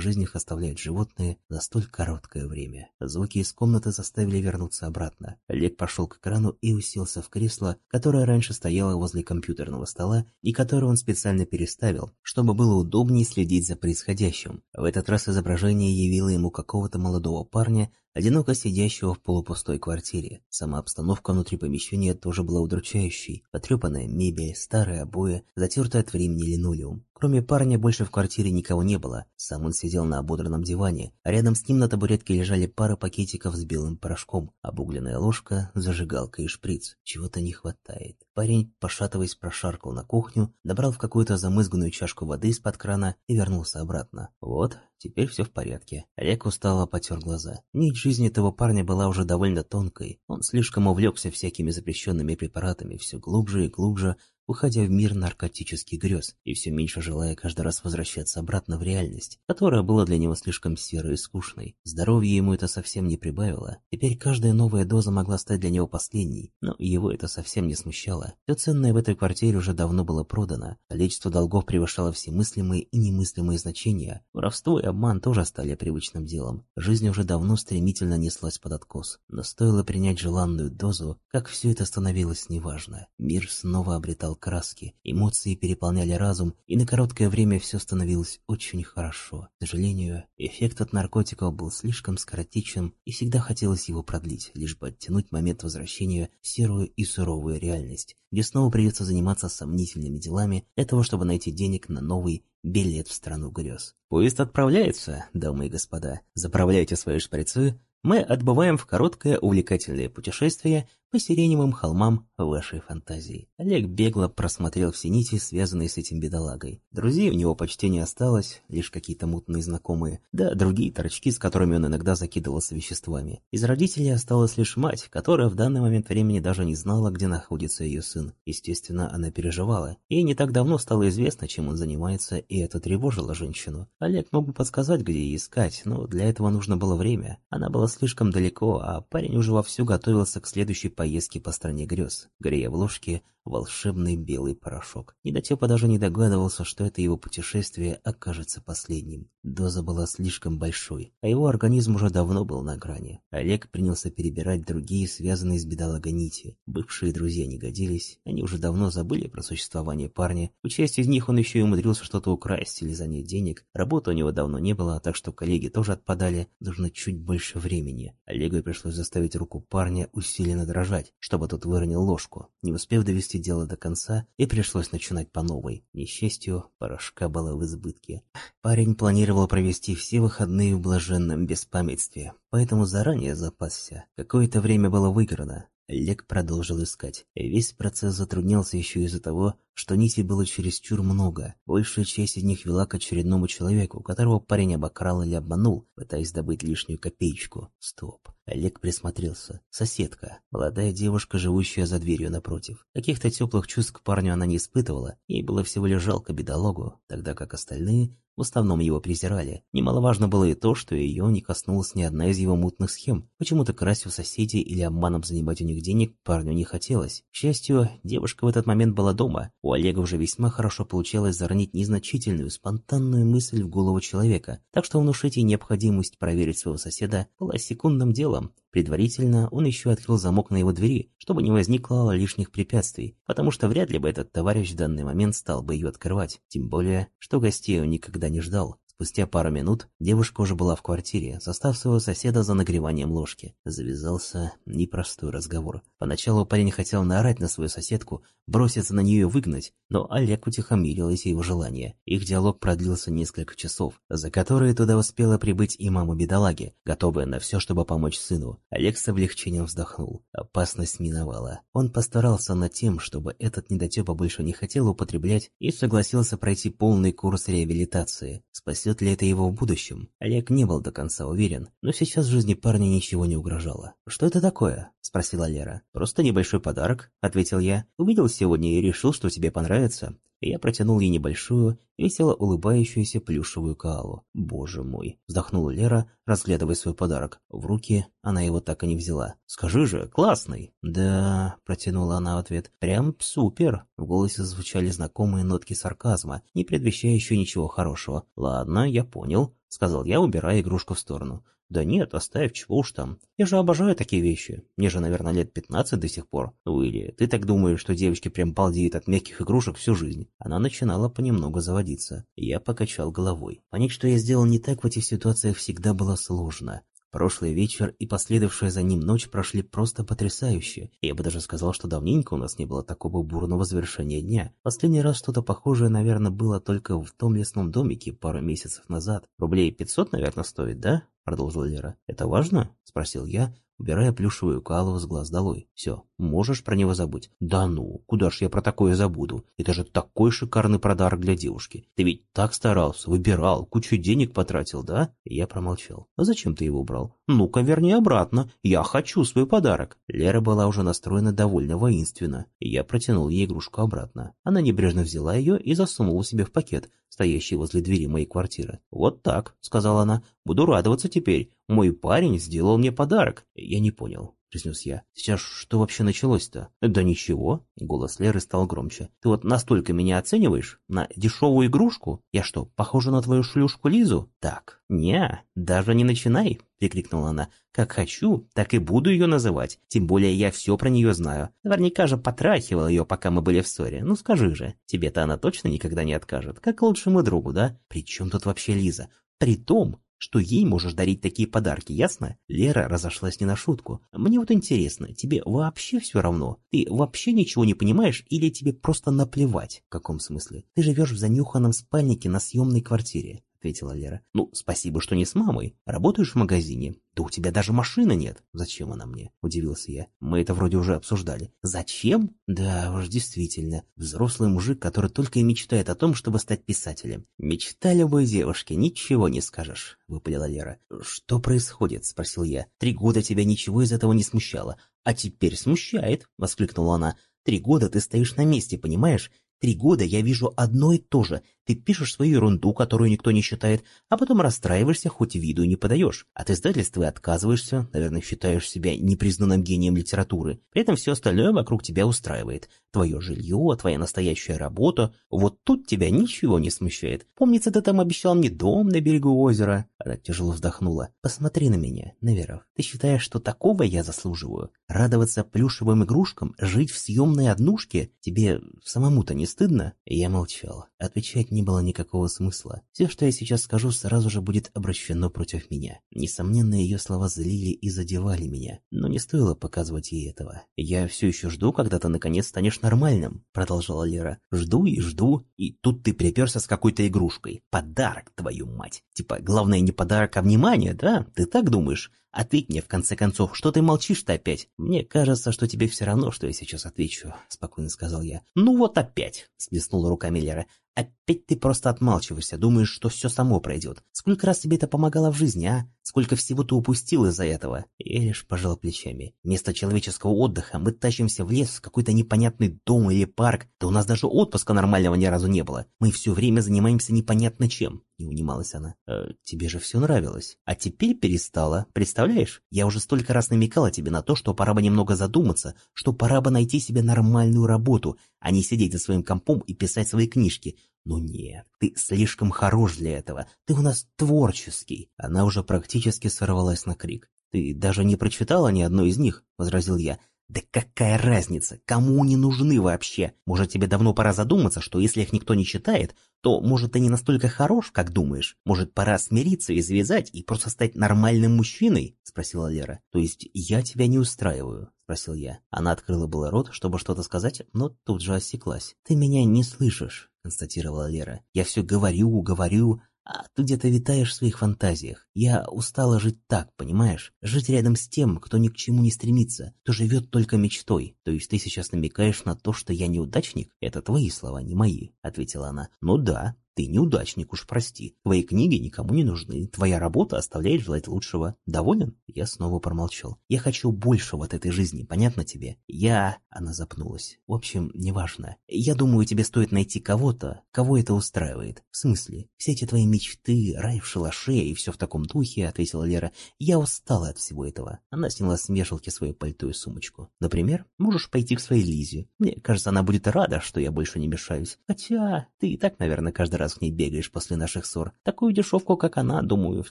жизнях оставляют животные за столь короткое время. Звуки из комнаты заставили вернуться обратно. Олег пошел к экрану и уселся в кресло, которое раньше стояло возле компьютерного стола и которое он специально переставил, чтобы было удобнее следить за происходящим. В этот раз изображение явило ему какого-то молодого парня одиноко сидящего в полупустой квартире. Сама обстановка внутри помещения тоже была удручающей. Потрепанная мебель, старые обои, затертый от времени линолеум. Кроме парня, больше в квартире никого не было. Сам он сидел на ободранном диване, а рядом с ним на табуретке лежали пара пакетиков с белым порошком, обугленная ложка, зажигалка и шприц. Чего-то не хватает. Парень, пошатываясь, прошаркал на кухню, набрал в какую-то замызганную чашку воды из-под крана и вернулся обратно. Вот, теперь все в порядке. Олег устало потер глаза. Нить жизни этого парня была уже довольно тонкой. Он слишком увлекся всякими запрещенными препаратами, все глубже и глубже уходя в мир наркотических грез и все меньше желая каждый раз возвращаться обратно в реальность, которая была для него слишком серой и скучной. Здоровье ему это совсем не прибавило. Теперь каждая новая доза могла стать для него последней, но его это совсем не смущало. Все ценное в этой квартире уже давно было продано. Количество долгов превышало все мыслимые и немыслимые значения. Воровство и обман тоже стали привычным делом. Жизнь уже давно стремительно неслась под откос. Но стоило принять желанную дозу, как все это становилось неважно. Мир снова обретал краски, эмоции переполняли разум, и на короткое время все становилось очень хорошо. К сожалению, эффект от наркотиков был слишком скоротечен, и всегда хотелось его продлить, лишь бы оттянуть момент возвращения в серую и суровую реальность, где снова придется заниматься сомнительными делами для того, чтобы найти денег на новый билет в страну грез. Поезд отправляется, дамы и господа. Заправляйте свои шприцы, мы отбываем в короткое увлекательное путешествие по сиреневым холмам вашей фантазии. Олег бегло просмотрел все нити, связанные с этим бедолагой. Друзей у него почти не осталось, лишь какие-то мутные знакомые, да другие торчки, с которыми он иногда закидывался веществами. Из родителей осталась лишь мать, которая в данный момент времени даже не знала, где находится ее сын. Естественно, она переживала. Ей не так давно стало известно, чем он занимается, и это тревожило женщину. Олег мог бы подсказать, где искать, но для этого нужно было время. Она была слишком далеко, а парень уже вовсю готовился к следующей поездки по стране грез, грея в ложке волшебный белый порошок. Недотепа даже не догадывался, что это его путешествие окажется последним. Доза была слишком большой, а его организм уже давно был на грани. Олег принялся перебирать другие, связанные с бедолагой нити. Бывшие друзья не годились, они уже давно забыли про существование парня. У части из них он еще и умудрился что-то украсть или занять денег. Работы у него давно не было, так что коллеги тоже отпадали. Нужно чуть больше времени. Олегу пришлось заставить руку парня усиленно дрожать, чтобы тот выронил ложку. Не успев довести дело до конца, и пришлось начинать по новой. Несчастью, порошка была в избытке. Парень планировал провести все выходные в блаженном беспамятстве, поэтому заранее запасся. Какое-то время было выиграно. Лек продолжил искать. Весь процесс затруднялся еще из-за того, что нитей было чересчур много. Большая часть из них вела к очередному человеку, которого парень обокрал или обманул, пытаясь добыть лишнюю копеечку. Стоп. Олег присмотрелся. Соседка. Молодая девушка, живущая за дверью напротив. Каких-то теплых чувств к парню она не испытывала. Ей было всего лишь жалко бедологу, тогда как остальные в основном его презирали. Немаловажно было и то, что ее не коснулась ни одна из его мутных схем. Почему-то красть у соседей или обманом занимать у них денег парню не хотелось. К счастью, девушка в этот момент была дома. У Олега уже весьма хорошо получалось заронить незначительную, спонтанную мысль в голову человека, так что внушить ей необходимость проверить своего соседа была секундным делом. Предварительно он еще открыл замок на его двери, чтобы не возникло лишних препятствий, потому что вряд ли бы этот товарищ в данный момент стал бы ее открывать, тем более, что гостей он никогда не ждал. Спустя пару минут девушка уже была в квартире, застав своего соседа за нагреванием ложки. Завязался непростой разговор. Поначалу парень хотел наорать на свою соседку, броситься на нее выгнать, но Олег утихомирил эти его желания. Их диалог продлился несколько часов, за которые туда успела прибыть и мама бедолаги, готовая на все, чтобы помочь сыну. Олег с облегчением вздохнул. Опасность миновала. Он постарался над тем, чтобы этот недотепа больше не хотел употреблять и согласился пройти полный курс реабилитации. Спасибо спасет ли это его в будущем. Олег не был до конца уверен, но сейчас в жизни парня ничего не угрожало. «Что это такое?» – спросила Лера. «Просто небольшой подарок», – ответил я. «Увидел сегодня и решил, что тебе понравится я протянул ей небольшую, весело улыбающуюся плюшевую каалу. «Боже мой!» – вздохнула Лера, разглядывая свой подарок. В руки она его так и не взяла. «Скажи же, классный!» «Да...» – протянула она в ответ. «Прям супер!» В голосе звучали знакомые нотки сарказма, не предвещающие ничего хорошего. «Ладно, я понял», — сказал я, убирая игрушку в сторону. Да нет, оставь, чего уж там. Я же обожаю такие вещи. Мне же, наверное, лет 15 до сих пор. Ну ты так думаешь, что девочки прям балдеют от мягких игрушек всю жизнь? Она начинала понемногу заводиться. Я покачал головой. Понять, что я сделал не так в этих ситуациях всегда было сложно. Прошлый вечер и последовавшая за ним ночь прошли просто потрясающе. Я бы даже сказал, что давненько у нас не было такого бурного завершения дня. Последний раз что-то похожее, наверное, было только в том лесном домике пару месяцев назад. Рублей 500, наверное, стоит, да? Продолжила Лера. «Это важно?» – спросил я, убирая плюшевую калу с глаз долой. «Все, можешь про него забыть». «Да ну, куда ж я про такое забуду? Это же такой шикарный подарок для девушки. Ты ведь так старался, выбирал, кучу денег потратил, да?» Я промолчал. «А зачем ты его убрал?» «Ну-ка, верни обратно. Я хочу свой подарок». Лера была уже настроена довольно воинственно. Я протянул ей игрушку обратно. Она небрежно взяла ее и засунула себе в пакет, стоящий возле двери моей квартиры. «Вот так», — сказала она. «Буду радоваться теперь. Мой парень сделал мне подарок». Я не понял. — произнес я. «Сейчас что вообще началось-то?» «Да ничего». Голос Леры стал громче. «Ты вот настолько меня оцениваешь? На дешевую игрушку? Я что, похожа на твою шлюшку Лизу?» «Так». «Не, даже не начинай», — прикрикнула она. «Как хочу, так и буду ее называть. Тем более я все про нее знаю. Наверняка же потрахивал ее, пока мы были в ссоре. Ну скажи же, тебе-то она точно никогда не откажет, как лучшему другу, да? При чем тут вообще Лиза? При том, что ей можешь дарить такие подарки, ясно? Лера разошлась не на шутку. Мне вот интересно, тебе вообще все равно? Ты вообще ничего не понимаешь или тебе просто наплевать? В каком смысле? Ты живешь в занюханном спальнике на съемной квартире ответила Лера. «Ну, спасибо, что не с мамой. Работаешь в магазине. Да у тебя даже машины нет. Зачем она мне?» – удивился я. «Мы это вроде уже обсуждали». «Зачем?» «Да уж, действительно. Взрослый мужик, который только и мечтает о том, чтобы стать писателем. Мечта любой девушки, ничего не скажешь», – выпалила Лера. «Что происходит?» – спросил я. «Три года тебя ничего из этого не смущало. А теперь смущает», – воскликнула она. «Три года ты стоишь на месте, понимаешь? Три года я вижу одно и то же. Ты пишешь свою ерунду, которую никто не читает, а потом расстраиваешься, хоть виду и не подаешь. От издательства отказываешься, наверное, считаешь себя непризнанным гением литературы. При этом все остальное вокруг тебя устраивает. Твое жилье, твоя настоящая работа. Вот тут тебя ничего не смущает. Помнится, ты там обещал мне дом на берегу озера. Она тяжело вздохнула. Посмотри на меня, Неверов. Ты считаешь, что такого я заслуживаю? Радоваться плюшевым игрушкам, жить в съемной однушке? Тебе самому-то не стыдно? Я молчал. Отвечать не было никакого смысла. Все, что я сейчас скажу, сразу же будет обращено против меня. Несомненно, ее слова злили и задевали меня. Но не стоило показывать ей этого. «Я все еще жду, когда ты наконец станешь нормальным», — продолжала Лера. «Жду и жду, и тут ты приперся с какой-то игрушкой. Подарок, твою мать! Типа, главное не подарок, а внимание, да? Ты так думаешь? Ответь мне, в конце концов, что ты молчишь-то опять? Мне кажется, что тебе все равно, что я сейчас отвечу, спокойно сказал я. Ну вот опять, сплеснула руками Лера. Опять ты просто отмалчиваешься, думаешь, что все само пройдет. Сколько раз тебе это помогало в жизни, а? Сколько всего ты упустил из-за этого? Я лишь пожал плечами. Вместо человеческого отдыха мы тащимся в лес, в какой-то непонятный дом или парк. Да у нас даже отпуска нормального ни разу не было. Мы все время занимаемся непонятно чем. Не унималась она. «Э, тебе же все нравилось. А теперь перестала. Представляешь? Я уже столько раз намекала тебе на то, что пора бы немного задуматься, что пора бы найти себе нормальную работу, а не сидеть за своим компом и писать свои книжки. Но нет, ты слишком хорош для этого. Ты у нас творческий. Она уже практически сорвалась на крик. Ты даже не прочитала ни одной из них, возразил я. Да какая разница, кому они нужны вообще? Может, тебе давно пора задуматься, что если их никто не читает, то, может, ты не настолько хорош, как думаешь? Может, пора смириться и завязать, и просто стать нормальным мужчиной? Спросила Лера. То есть я тебя не устраиваю? Спросил я. Она открыла было рот, чтобы что-то сказать, но тут же осеклась. Ты меня не слышишь, констатировала Лера. Я все говорю, говорю, а ты где-то витаешь в своих фантазиях. Я устала жить так, понимаешь? Жить рядом с тем, кто ни к чему не стремится, кто живет только мечтой. То есть ты сейчас намекаешь на то, что я неудачник? Это твои слова, не мои, ответила она. Ну да, ты неудачник, уж прости. Твои книги никому не нужны. Твоя работа оставляет желать лучшего. Доволен? Я снова промолчал. Я хочу большего от этой жизни, понятно тебе? Я... Она запнулась. В общем, неважно. Я думаю, тебе стоит найти кого-то, кого это устраивает. В смысле? Все эти твои мечты, рай в шалаше и все в таком духе, ответила Лера. Я устала от всего этого. Она сняла с вешалки свое пальто и сумочку. Например, можешь пойти к своей Лизе. Мне кажется, она будет рада, что я больше не мешаюсь. Хотя, ты и так, наверное, каждый раз к ней бегаешь после наших ссор. Такую дешевку, как она, думаю, в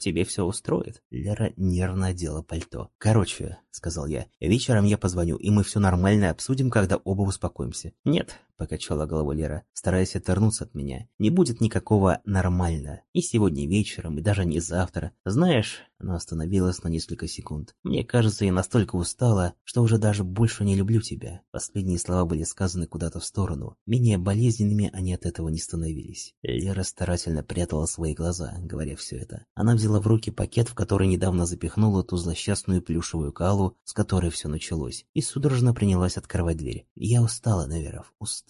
тебе все устроит». Лера нервно одела пальто. «Короче», — сказал я, — «вечером я позвоню, и мы все нормально обсудим, когда оба успокоимся». «Нет, покачала головой Лера, стараясь отвернуться от меня. «Не будет никакого «нормально». И сегодня вечером, и даже не завтра. Знаешь, она остановилась на несколько секунд. «Мне кажется, я настолько устала, что уже даже больше не люблю тебя». Последние слова были сказаны куда-то в сторону. Менее болезненными они от этого не становились. Лера старательно прятала свои глаза, говоря все это. Она взяла в руки пакет, в который недавно запихнула ту злосчастную плюшевую калу, с которой все началось, и судорожно принялась открывать дверь. «Я устала, Наверов, устала», —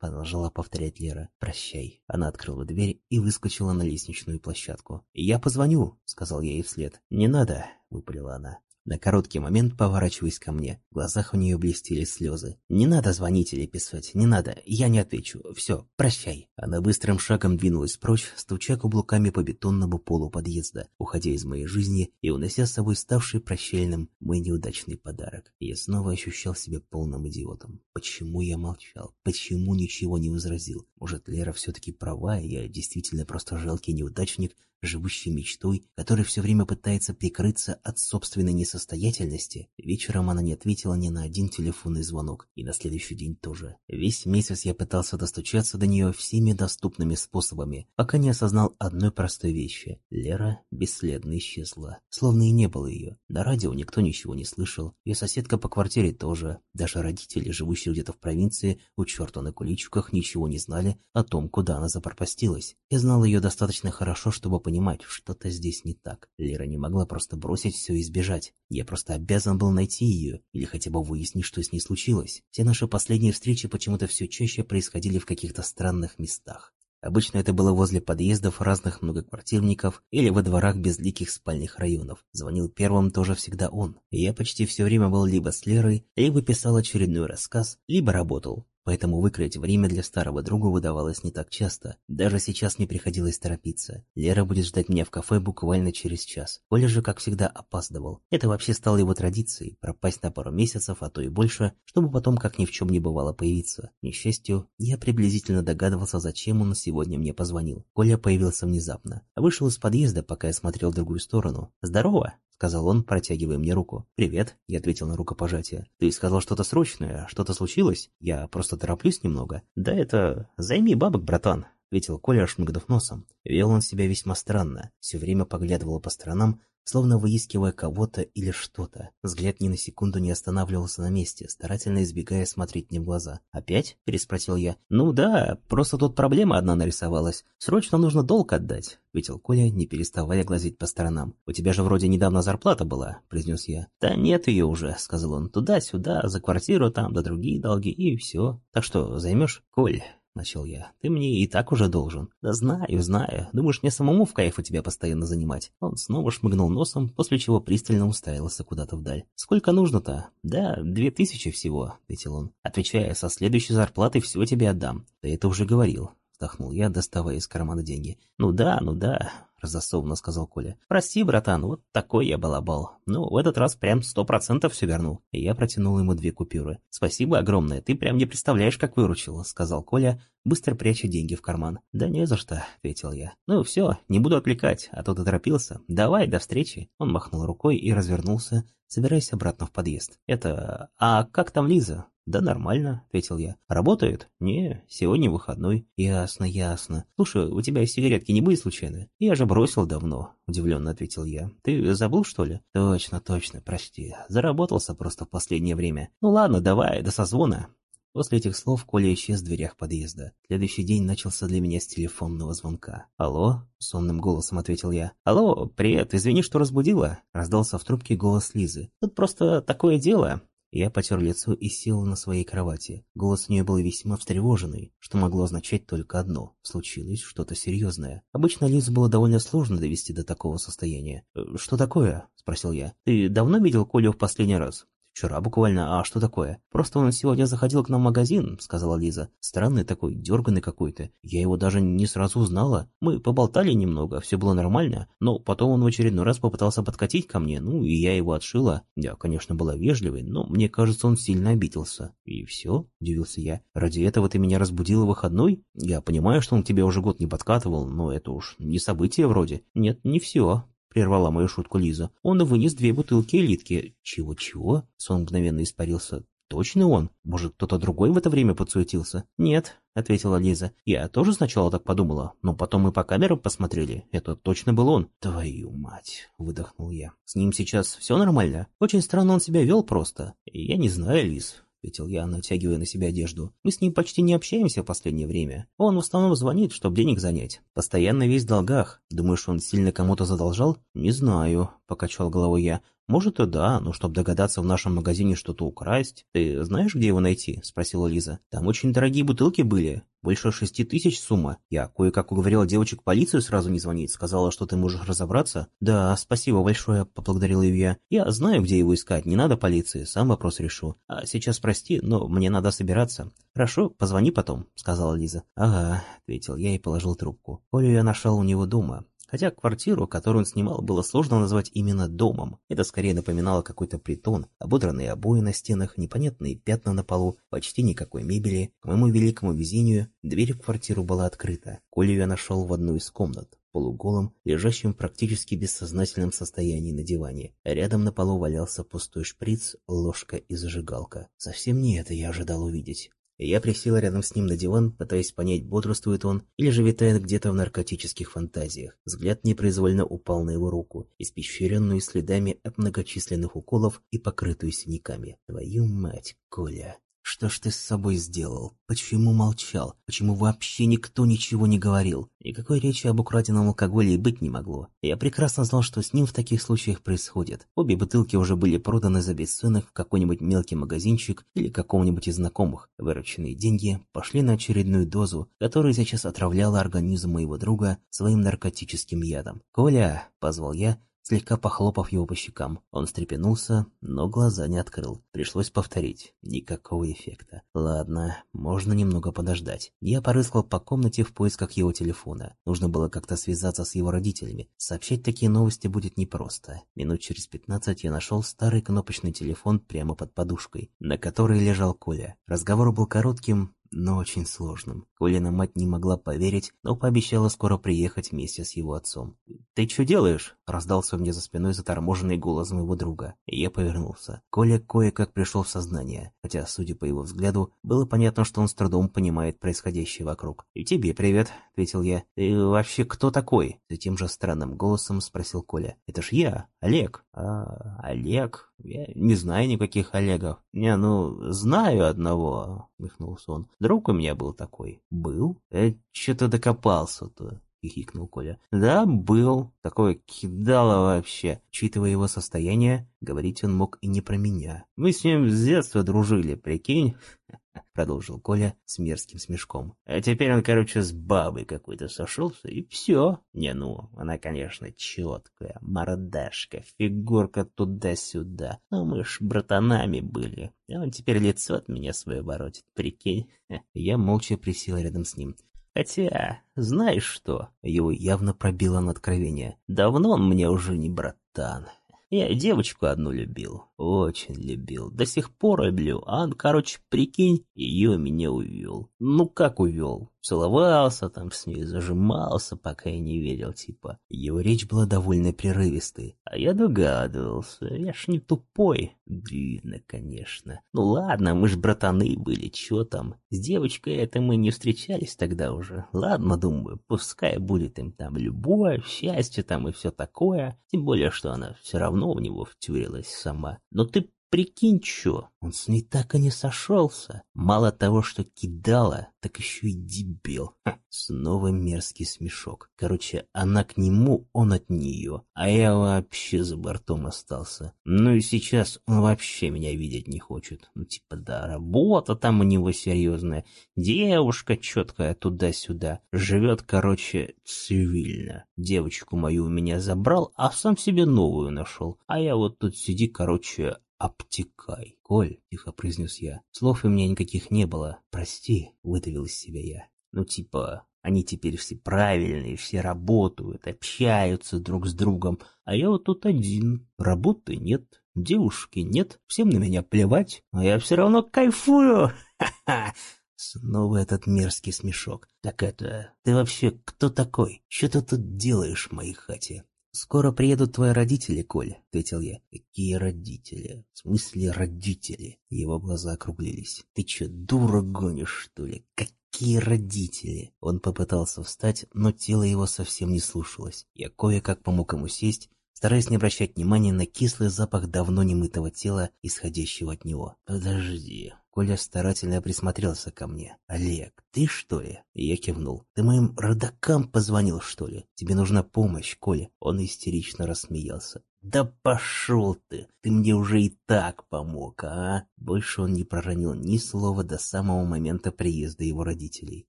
продолжала повторять Лера. «Прощай». Она открыла дверь и выскочила на лестничную площадку. «Я позвоню», — сказал я ей вслед. «Не надо», — выпалила она. На короткий момент поворачиваясь ко мне. В глазах у нее блестели слезы. «Не надо звонить или писать, не надо, я не отвечу. Все, прощай». Она быстрым шагом двинулась прочь, стуча каблуками по бетонному полу подъезда, уходя из моей жизни и унося с собой ставший прощальным мой неудачный подарок. Я снова ощущал себя полным идиотом. Почему я молчал? Почему ничего не возразил? Может, Лера все-таки права, и я действительно просто жалкий неудачник, живущий мечтой, который все время пытается прикрыться от собственной несостоятельности, вечером она не ответила ни на один телефонный звонок, и на следующий день тоже. Весь месяц я пытался достучаться до нее всеми доступными способами, пока не осознал одной простой вещи. Лера бесследно исчезла, словно и не было ее. На радио никто ничего не слышал, ее соседка по квартире тоже, даже родители, живущие где-то в провинции, у черта на куличках, ничего не знали о том, куда она запропастилась. Я знал ее достаточно хорошо, чтобы понимать, что-то здесь не так. Лера не могла просто бросить все и сбежать. Я просто обязан был найти ее, или хотя бы выяснить, что с ней случилось. Все наши последние встречи почему-то все чаще происходили в каких-то странных местах. Обычно это было возле подъездов разных многоквартирников или во дворах безликих спальных районов. Звонил первым тоже всегда он. Я почти все время был либо с Лерой, либо писал очередной рассказ, либо работал поэтому выкроить время для старого друга выдавалось не так часто. Даже сейчас не приходилось торопиться. Лера будет ждать меня в кафе буквально через час. Коля же, как всегда, опаздывал. Это вообще стало его традицией – пропасть на пару месяцев, а то и больше, чтобы потом, как ни в чем не бывало, появиться. К несчастью, я приблизительно догадывался, зачем он сегодня мне позвонил. Коля появился внезапно. Вышел из подъезда, пока я смотрел в другую сторону. «Здорово!» — сказал он, протягивая мне руку. «Привет», — я ответил на рукопожатие. «Ты сказал что-то срочное, что-то случилось? Я просто тороплюсь немного». «Да это... Займи бабок, братан», — ответил Коля, шмыгнув носом. Вел он себя весьма странно, все время поглядывал по сторонам, словно выискивая кого-то или что-то. Взгляд ни на секунду не останавливался на месте, старательно избегая смотреть мне в глаза. «Опять?» – переспросил я. «Ну да, просто тут проблема одна нарисовалась. Срочно нужно долг отдать», – ответил Коля, не переставая глазеть по сторонам. «У тебя же вроде недавно зарплата была», – произнес я. «Да нет ее уже», – сказал он. «Туда-сюда, за квартиру там, да другие долги, и все. Так что, займешь?» «Коль, начал я. «Ты мне и так уже должен». «Да знаю, знаю. Думаешь, мне самому в кайф у тебя постоянно занимать?» Он снова шмыгнул носом, после чего пристально уставился куда-то вдаль. «Сколько нужно-то?» «Да, две тысячи всего», — ответил он. «Отвечая, со следующей зарплаты все тебе отдам». «Ты это уже говорил», — вздохнул я, доставая из кармана деньги. «Ну да, ну да разосованно сказал Коля. «Прости, братан, вот такой я балабал. Ну, в этот раз прям сто процентов все вернул». И я протянул ему две купюры. «Спасибо огромное, ты прям не представляешь, как выручил», — сказал Коля, быстро пряча деньги в карман. «Да не за что», — ответил я. «Ну все, не буду отвлекать, а то ты торопился. Давай, до встречи». Он махнул рукой и развернулся, собираясь обратно в подъезд. «Это... А как там Лиза?» «Да нормально», — ответил я. «Работает?» «Не, сегодня выходной». «Ясно, ясно. Слушай, у тебя сигаретки не будет случайно?» «Я же бросил давно», — удивленно ответил я. «Ты забыл, что ли?» «Точно, точно, прости. Заработался просто в последнее время. Ну ладно, давай, до созвона». После этих слов Коля исчез в дверях подъезда. Следующий день начался для меня с телефонного звонка. «Алло?» — сонным голосом ответил я. «Алло, привет, извини, что разбудила?» — раздался в трубке голос Лизы. «Тут просто такое дело. Я потер лицо и сел на своей кровати. Голос у нее был весьма встревоженный, что могло означать только одно – случилось что-то серьезное. Обычно Лизу было довольно сложно довести до такого состояния. «Э, «Что такое?» – спросил я. «Ты давно видел Колю в последний раз?» «Вчера буквально. А что такое?» «Просто он сегодня заходил к нам в магазин», — сказала Лиза. «Странный такой, дерганный какой-то. Я его даже не сразу узнала. Мы поболтали немного, все было нормально, но потом он в очередной раз попытался подкатить ко мне, ну и я его отшила. Я, конечно, была вежливой, но мне кажется, он сильно обиделся». «И все?» — удивился я. «Ради этого ты меня разбудила в выходной? Я понимаю, что он тебе уже год не подкатывал, но это уж не событие вроде». «Нет, не все», прервала мою шутку Лиза. Он вынес две бутылки элитки. Чего-чего? Сон мгновенно испарился. точно он? Может, кто-то другой в это время подсуетился? Нет, ответила Лиза. Я тоже сначала так подумала, но потом мы по камерам посмотрели. Это точно был он. Твою мать, выдохнул я. С ним сейчас все нормально? Очень странно он себя вел просто. Я не знаю, Лиз. — ответил я, натягивая на себя одежду. «Мы с ним почти не общаемся в последнее время. Он в основном звонит, чтобы денег занять. Постоянно весь в долгах. Думаешь, он сильно кому-то задолжал?» «Не знаю», — покачал головой я. «Может и да, но чтобы догадаться в нашем магазине что-то украсть...» «Ты знаешь, где его найти?» — спросила Лиза. «Там очень дорогие бутылки были. Больше шести тысяч сумма. Я кое-как уговорила девочек полицию сразу не звонить. Сказала, что ты можешь разобраться». «Да, спасибо большое», — поблагодарил ее. «Я знаю, где его искать. Не надо полиции. Сам вопрос решу. А сейчас прости, но мне надо собираться». «Хорошо, позвони потом», — сказала Лиза. «Ага», — ответил я и положил трубку. Колю я нашел у него дома. Хотя квартиру, которую он снимал, было сложно назвать именно домом. Это скорее напоминало какой-то притон, ободранные обои на стенах, непонятные пятна на полу, почти никакой мебели. К моему великому везению, дверь в квартиру была открыта. Колю я нашел в одну из комнат, полуголым, лежащим практически бессознательном состоянии на диване. Рядом на полу валялся пустой шприц, ложка и зажигалка. Совсем не это я ожидал увидеть. Я присел рядом с ним на диван, пытаясь понять, бодрствует он или же витает где-то в наркотических фантазиях. Взгляд непроизвольно упал на его руку, испещренную следами от многочисленных уколов и покрытую синяками. Твою мать, Коля. Что ж ты с собой сделал? Почему молчал? Почему вообще никто ничего не говорил? Никакой речи об украденном алкоголе и быть не могло. Я прекрасно знал, что с ним в таких случаях происходит. Обе бутылки уже были проданы за бесценок в какой-нибудь мелкий магазинчик или какого-нибудь из знакомых. Вырученные деньги пошли на очередную дозу, которая сейчас отравляла организм моего друга своим наркотическим ядом. «Коля!» — позвал я, слегка похлопав его по щекам. Он встрепенулся, но глаза не открыл. Пришлось повторить. Никакого эффекта. Ладно, можно немного подождать. Я порыскал по комнате в поисках его телефона. Нужно было как-то связаться с его родителями. Сообщать такие новости будет непросто. Минут через пятнадцать я нашел старый кнопочный телефон прямо под подушкой, на которой лежал Коля. Разговор был коротким, но очень сложным. Колина мать не могла поверить, но пообещала скоро приехать вместе с его отцом. «Ты что делаешь?» – раздался мне за спиной заторможенный голос моего друга. Я повернулся. Коля кое-как пришел в сознание, хотя, судя по его взгляду, было понятно, что он с трудом понимает происходящее вокруг. «И тебе привет», – ответил я. «Ты вообще кто такой?» – тем же странным голосом спросил Коля. «Это ж я, Олег». «А, Олег? Я не знаю никаких Олегов». «Не, ну, знаю одного», — мыхнулся он. «Друг у меня был такой». «Был? Э, что-то докопался-то». — хихикнул Коля. «Да, был. Такое кидало вообще». Учитывая его состояние, говорить он мог и не про меня. «Мы с ним с детства дружили, прикинь?» — продолжил Коля с мерзким смешком. «А теперь он, короче, с бабой какой-то сошелся, и все. Не, ну, она, конечно, четкая, мордашка, фигурка туда-сюда. Но мы ж братанами были. А он теперь лицо от меня свое воротит, прикинь». Я молча присел рядом с ним. Хотя, знаешь что, его явно пробило на откровение. Давно он мне уже не братан. Я девочку одну любил, очень любил, до сих пор люблю, а он, короче, прикинь, ее меня увел. Ну как увел? Целовался там с ней, зажимался, пока я не верил, типа. Его речь была довольно прерывистой, а я догадывался, я ж не тупой. Видно, конечно. Ну ладно, мы ж братаны были, чё там. С девочкой это мы не встречались тогда уже. Ладно, думаю, пускай будет им там любовь, счастье там и все такое. Тем более, что она все равно в него втюрилась сама. Но ты прикинь, чё, он с ней так и не сошелся. Мало того, что кидала, так еще и дебил. Ха, снова мерзкий смешок. Короче, она к нему, он от нее. А я вообще за бортом остался. Ну и сейчас он вообще меня видеть не хочет. Ну типа да, работа там у него серьезная. Девушка четкая туда-сюда. Живет, короче, цивильно. Девочку мою у меня забрал, а сам себе новую нашел. А я вот тут сиди, короче, обтекай. Коль, тихо произнес я. Слов у меня никаких не было. Прости, выдавил из себя я. Ну типа, они теперь все правильные, все работают, общаются друг с другом, а я вот тут один. Работы нет, девушки нет, всем на меня плевать, а я все равно кайфую. Ха-ха. Снова этот мерзкий смешок. Так это, ты вообще кто такой? Что ты тут делаешь в моей хате? «Скоро приедут твои родители, Коль», — ответил я. «Какие родители? В смысле родители?» Его глаза округлились. «Ты чё, дура гонишь, что ли? Какие родители?» Он попытался встать, но тело его совсем не слушалось. Я кое-как помог ему сесть, стараясь не обращать внимания на кислый запах давно немытого тела, исходящего от него. «Подожди». Коля старательно присмотрелся ко мне. «Олег, ты что ли?» Я кивнул. «Ты моим родакам позвонил, что ли? Тебе нужна помощь, Коля». Он истерично рассмеялся. «Да пошел ты! Ты мне уже и так помог, а?» Больше он не проронил ни слова до самого момента приезда его родителей.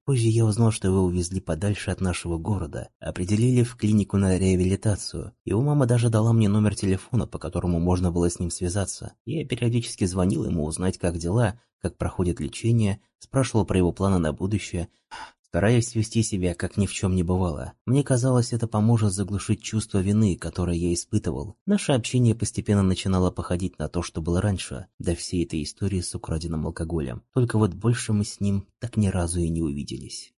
Позже я узнал, что его увезли подальше от нашего города, определили в клинику на реабилитацию. Его мама даже дала мне номер телефона, по которому можно было с ним связаться. Я периодически звонил ему узнать, как дела, как проходит лечение, спрашивал про его планы на будущее стараясь вести себя, как ни в чем не бывало. Мне казалось, это поможет заглушить чувство вины, которое я испытывал. Наше общение постепенно начинало походить на то, что было раньше, до всей этой истории с украденным алкоголем. Только вот больше мы с ним так ни разу и не увиделись.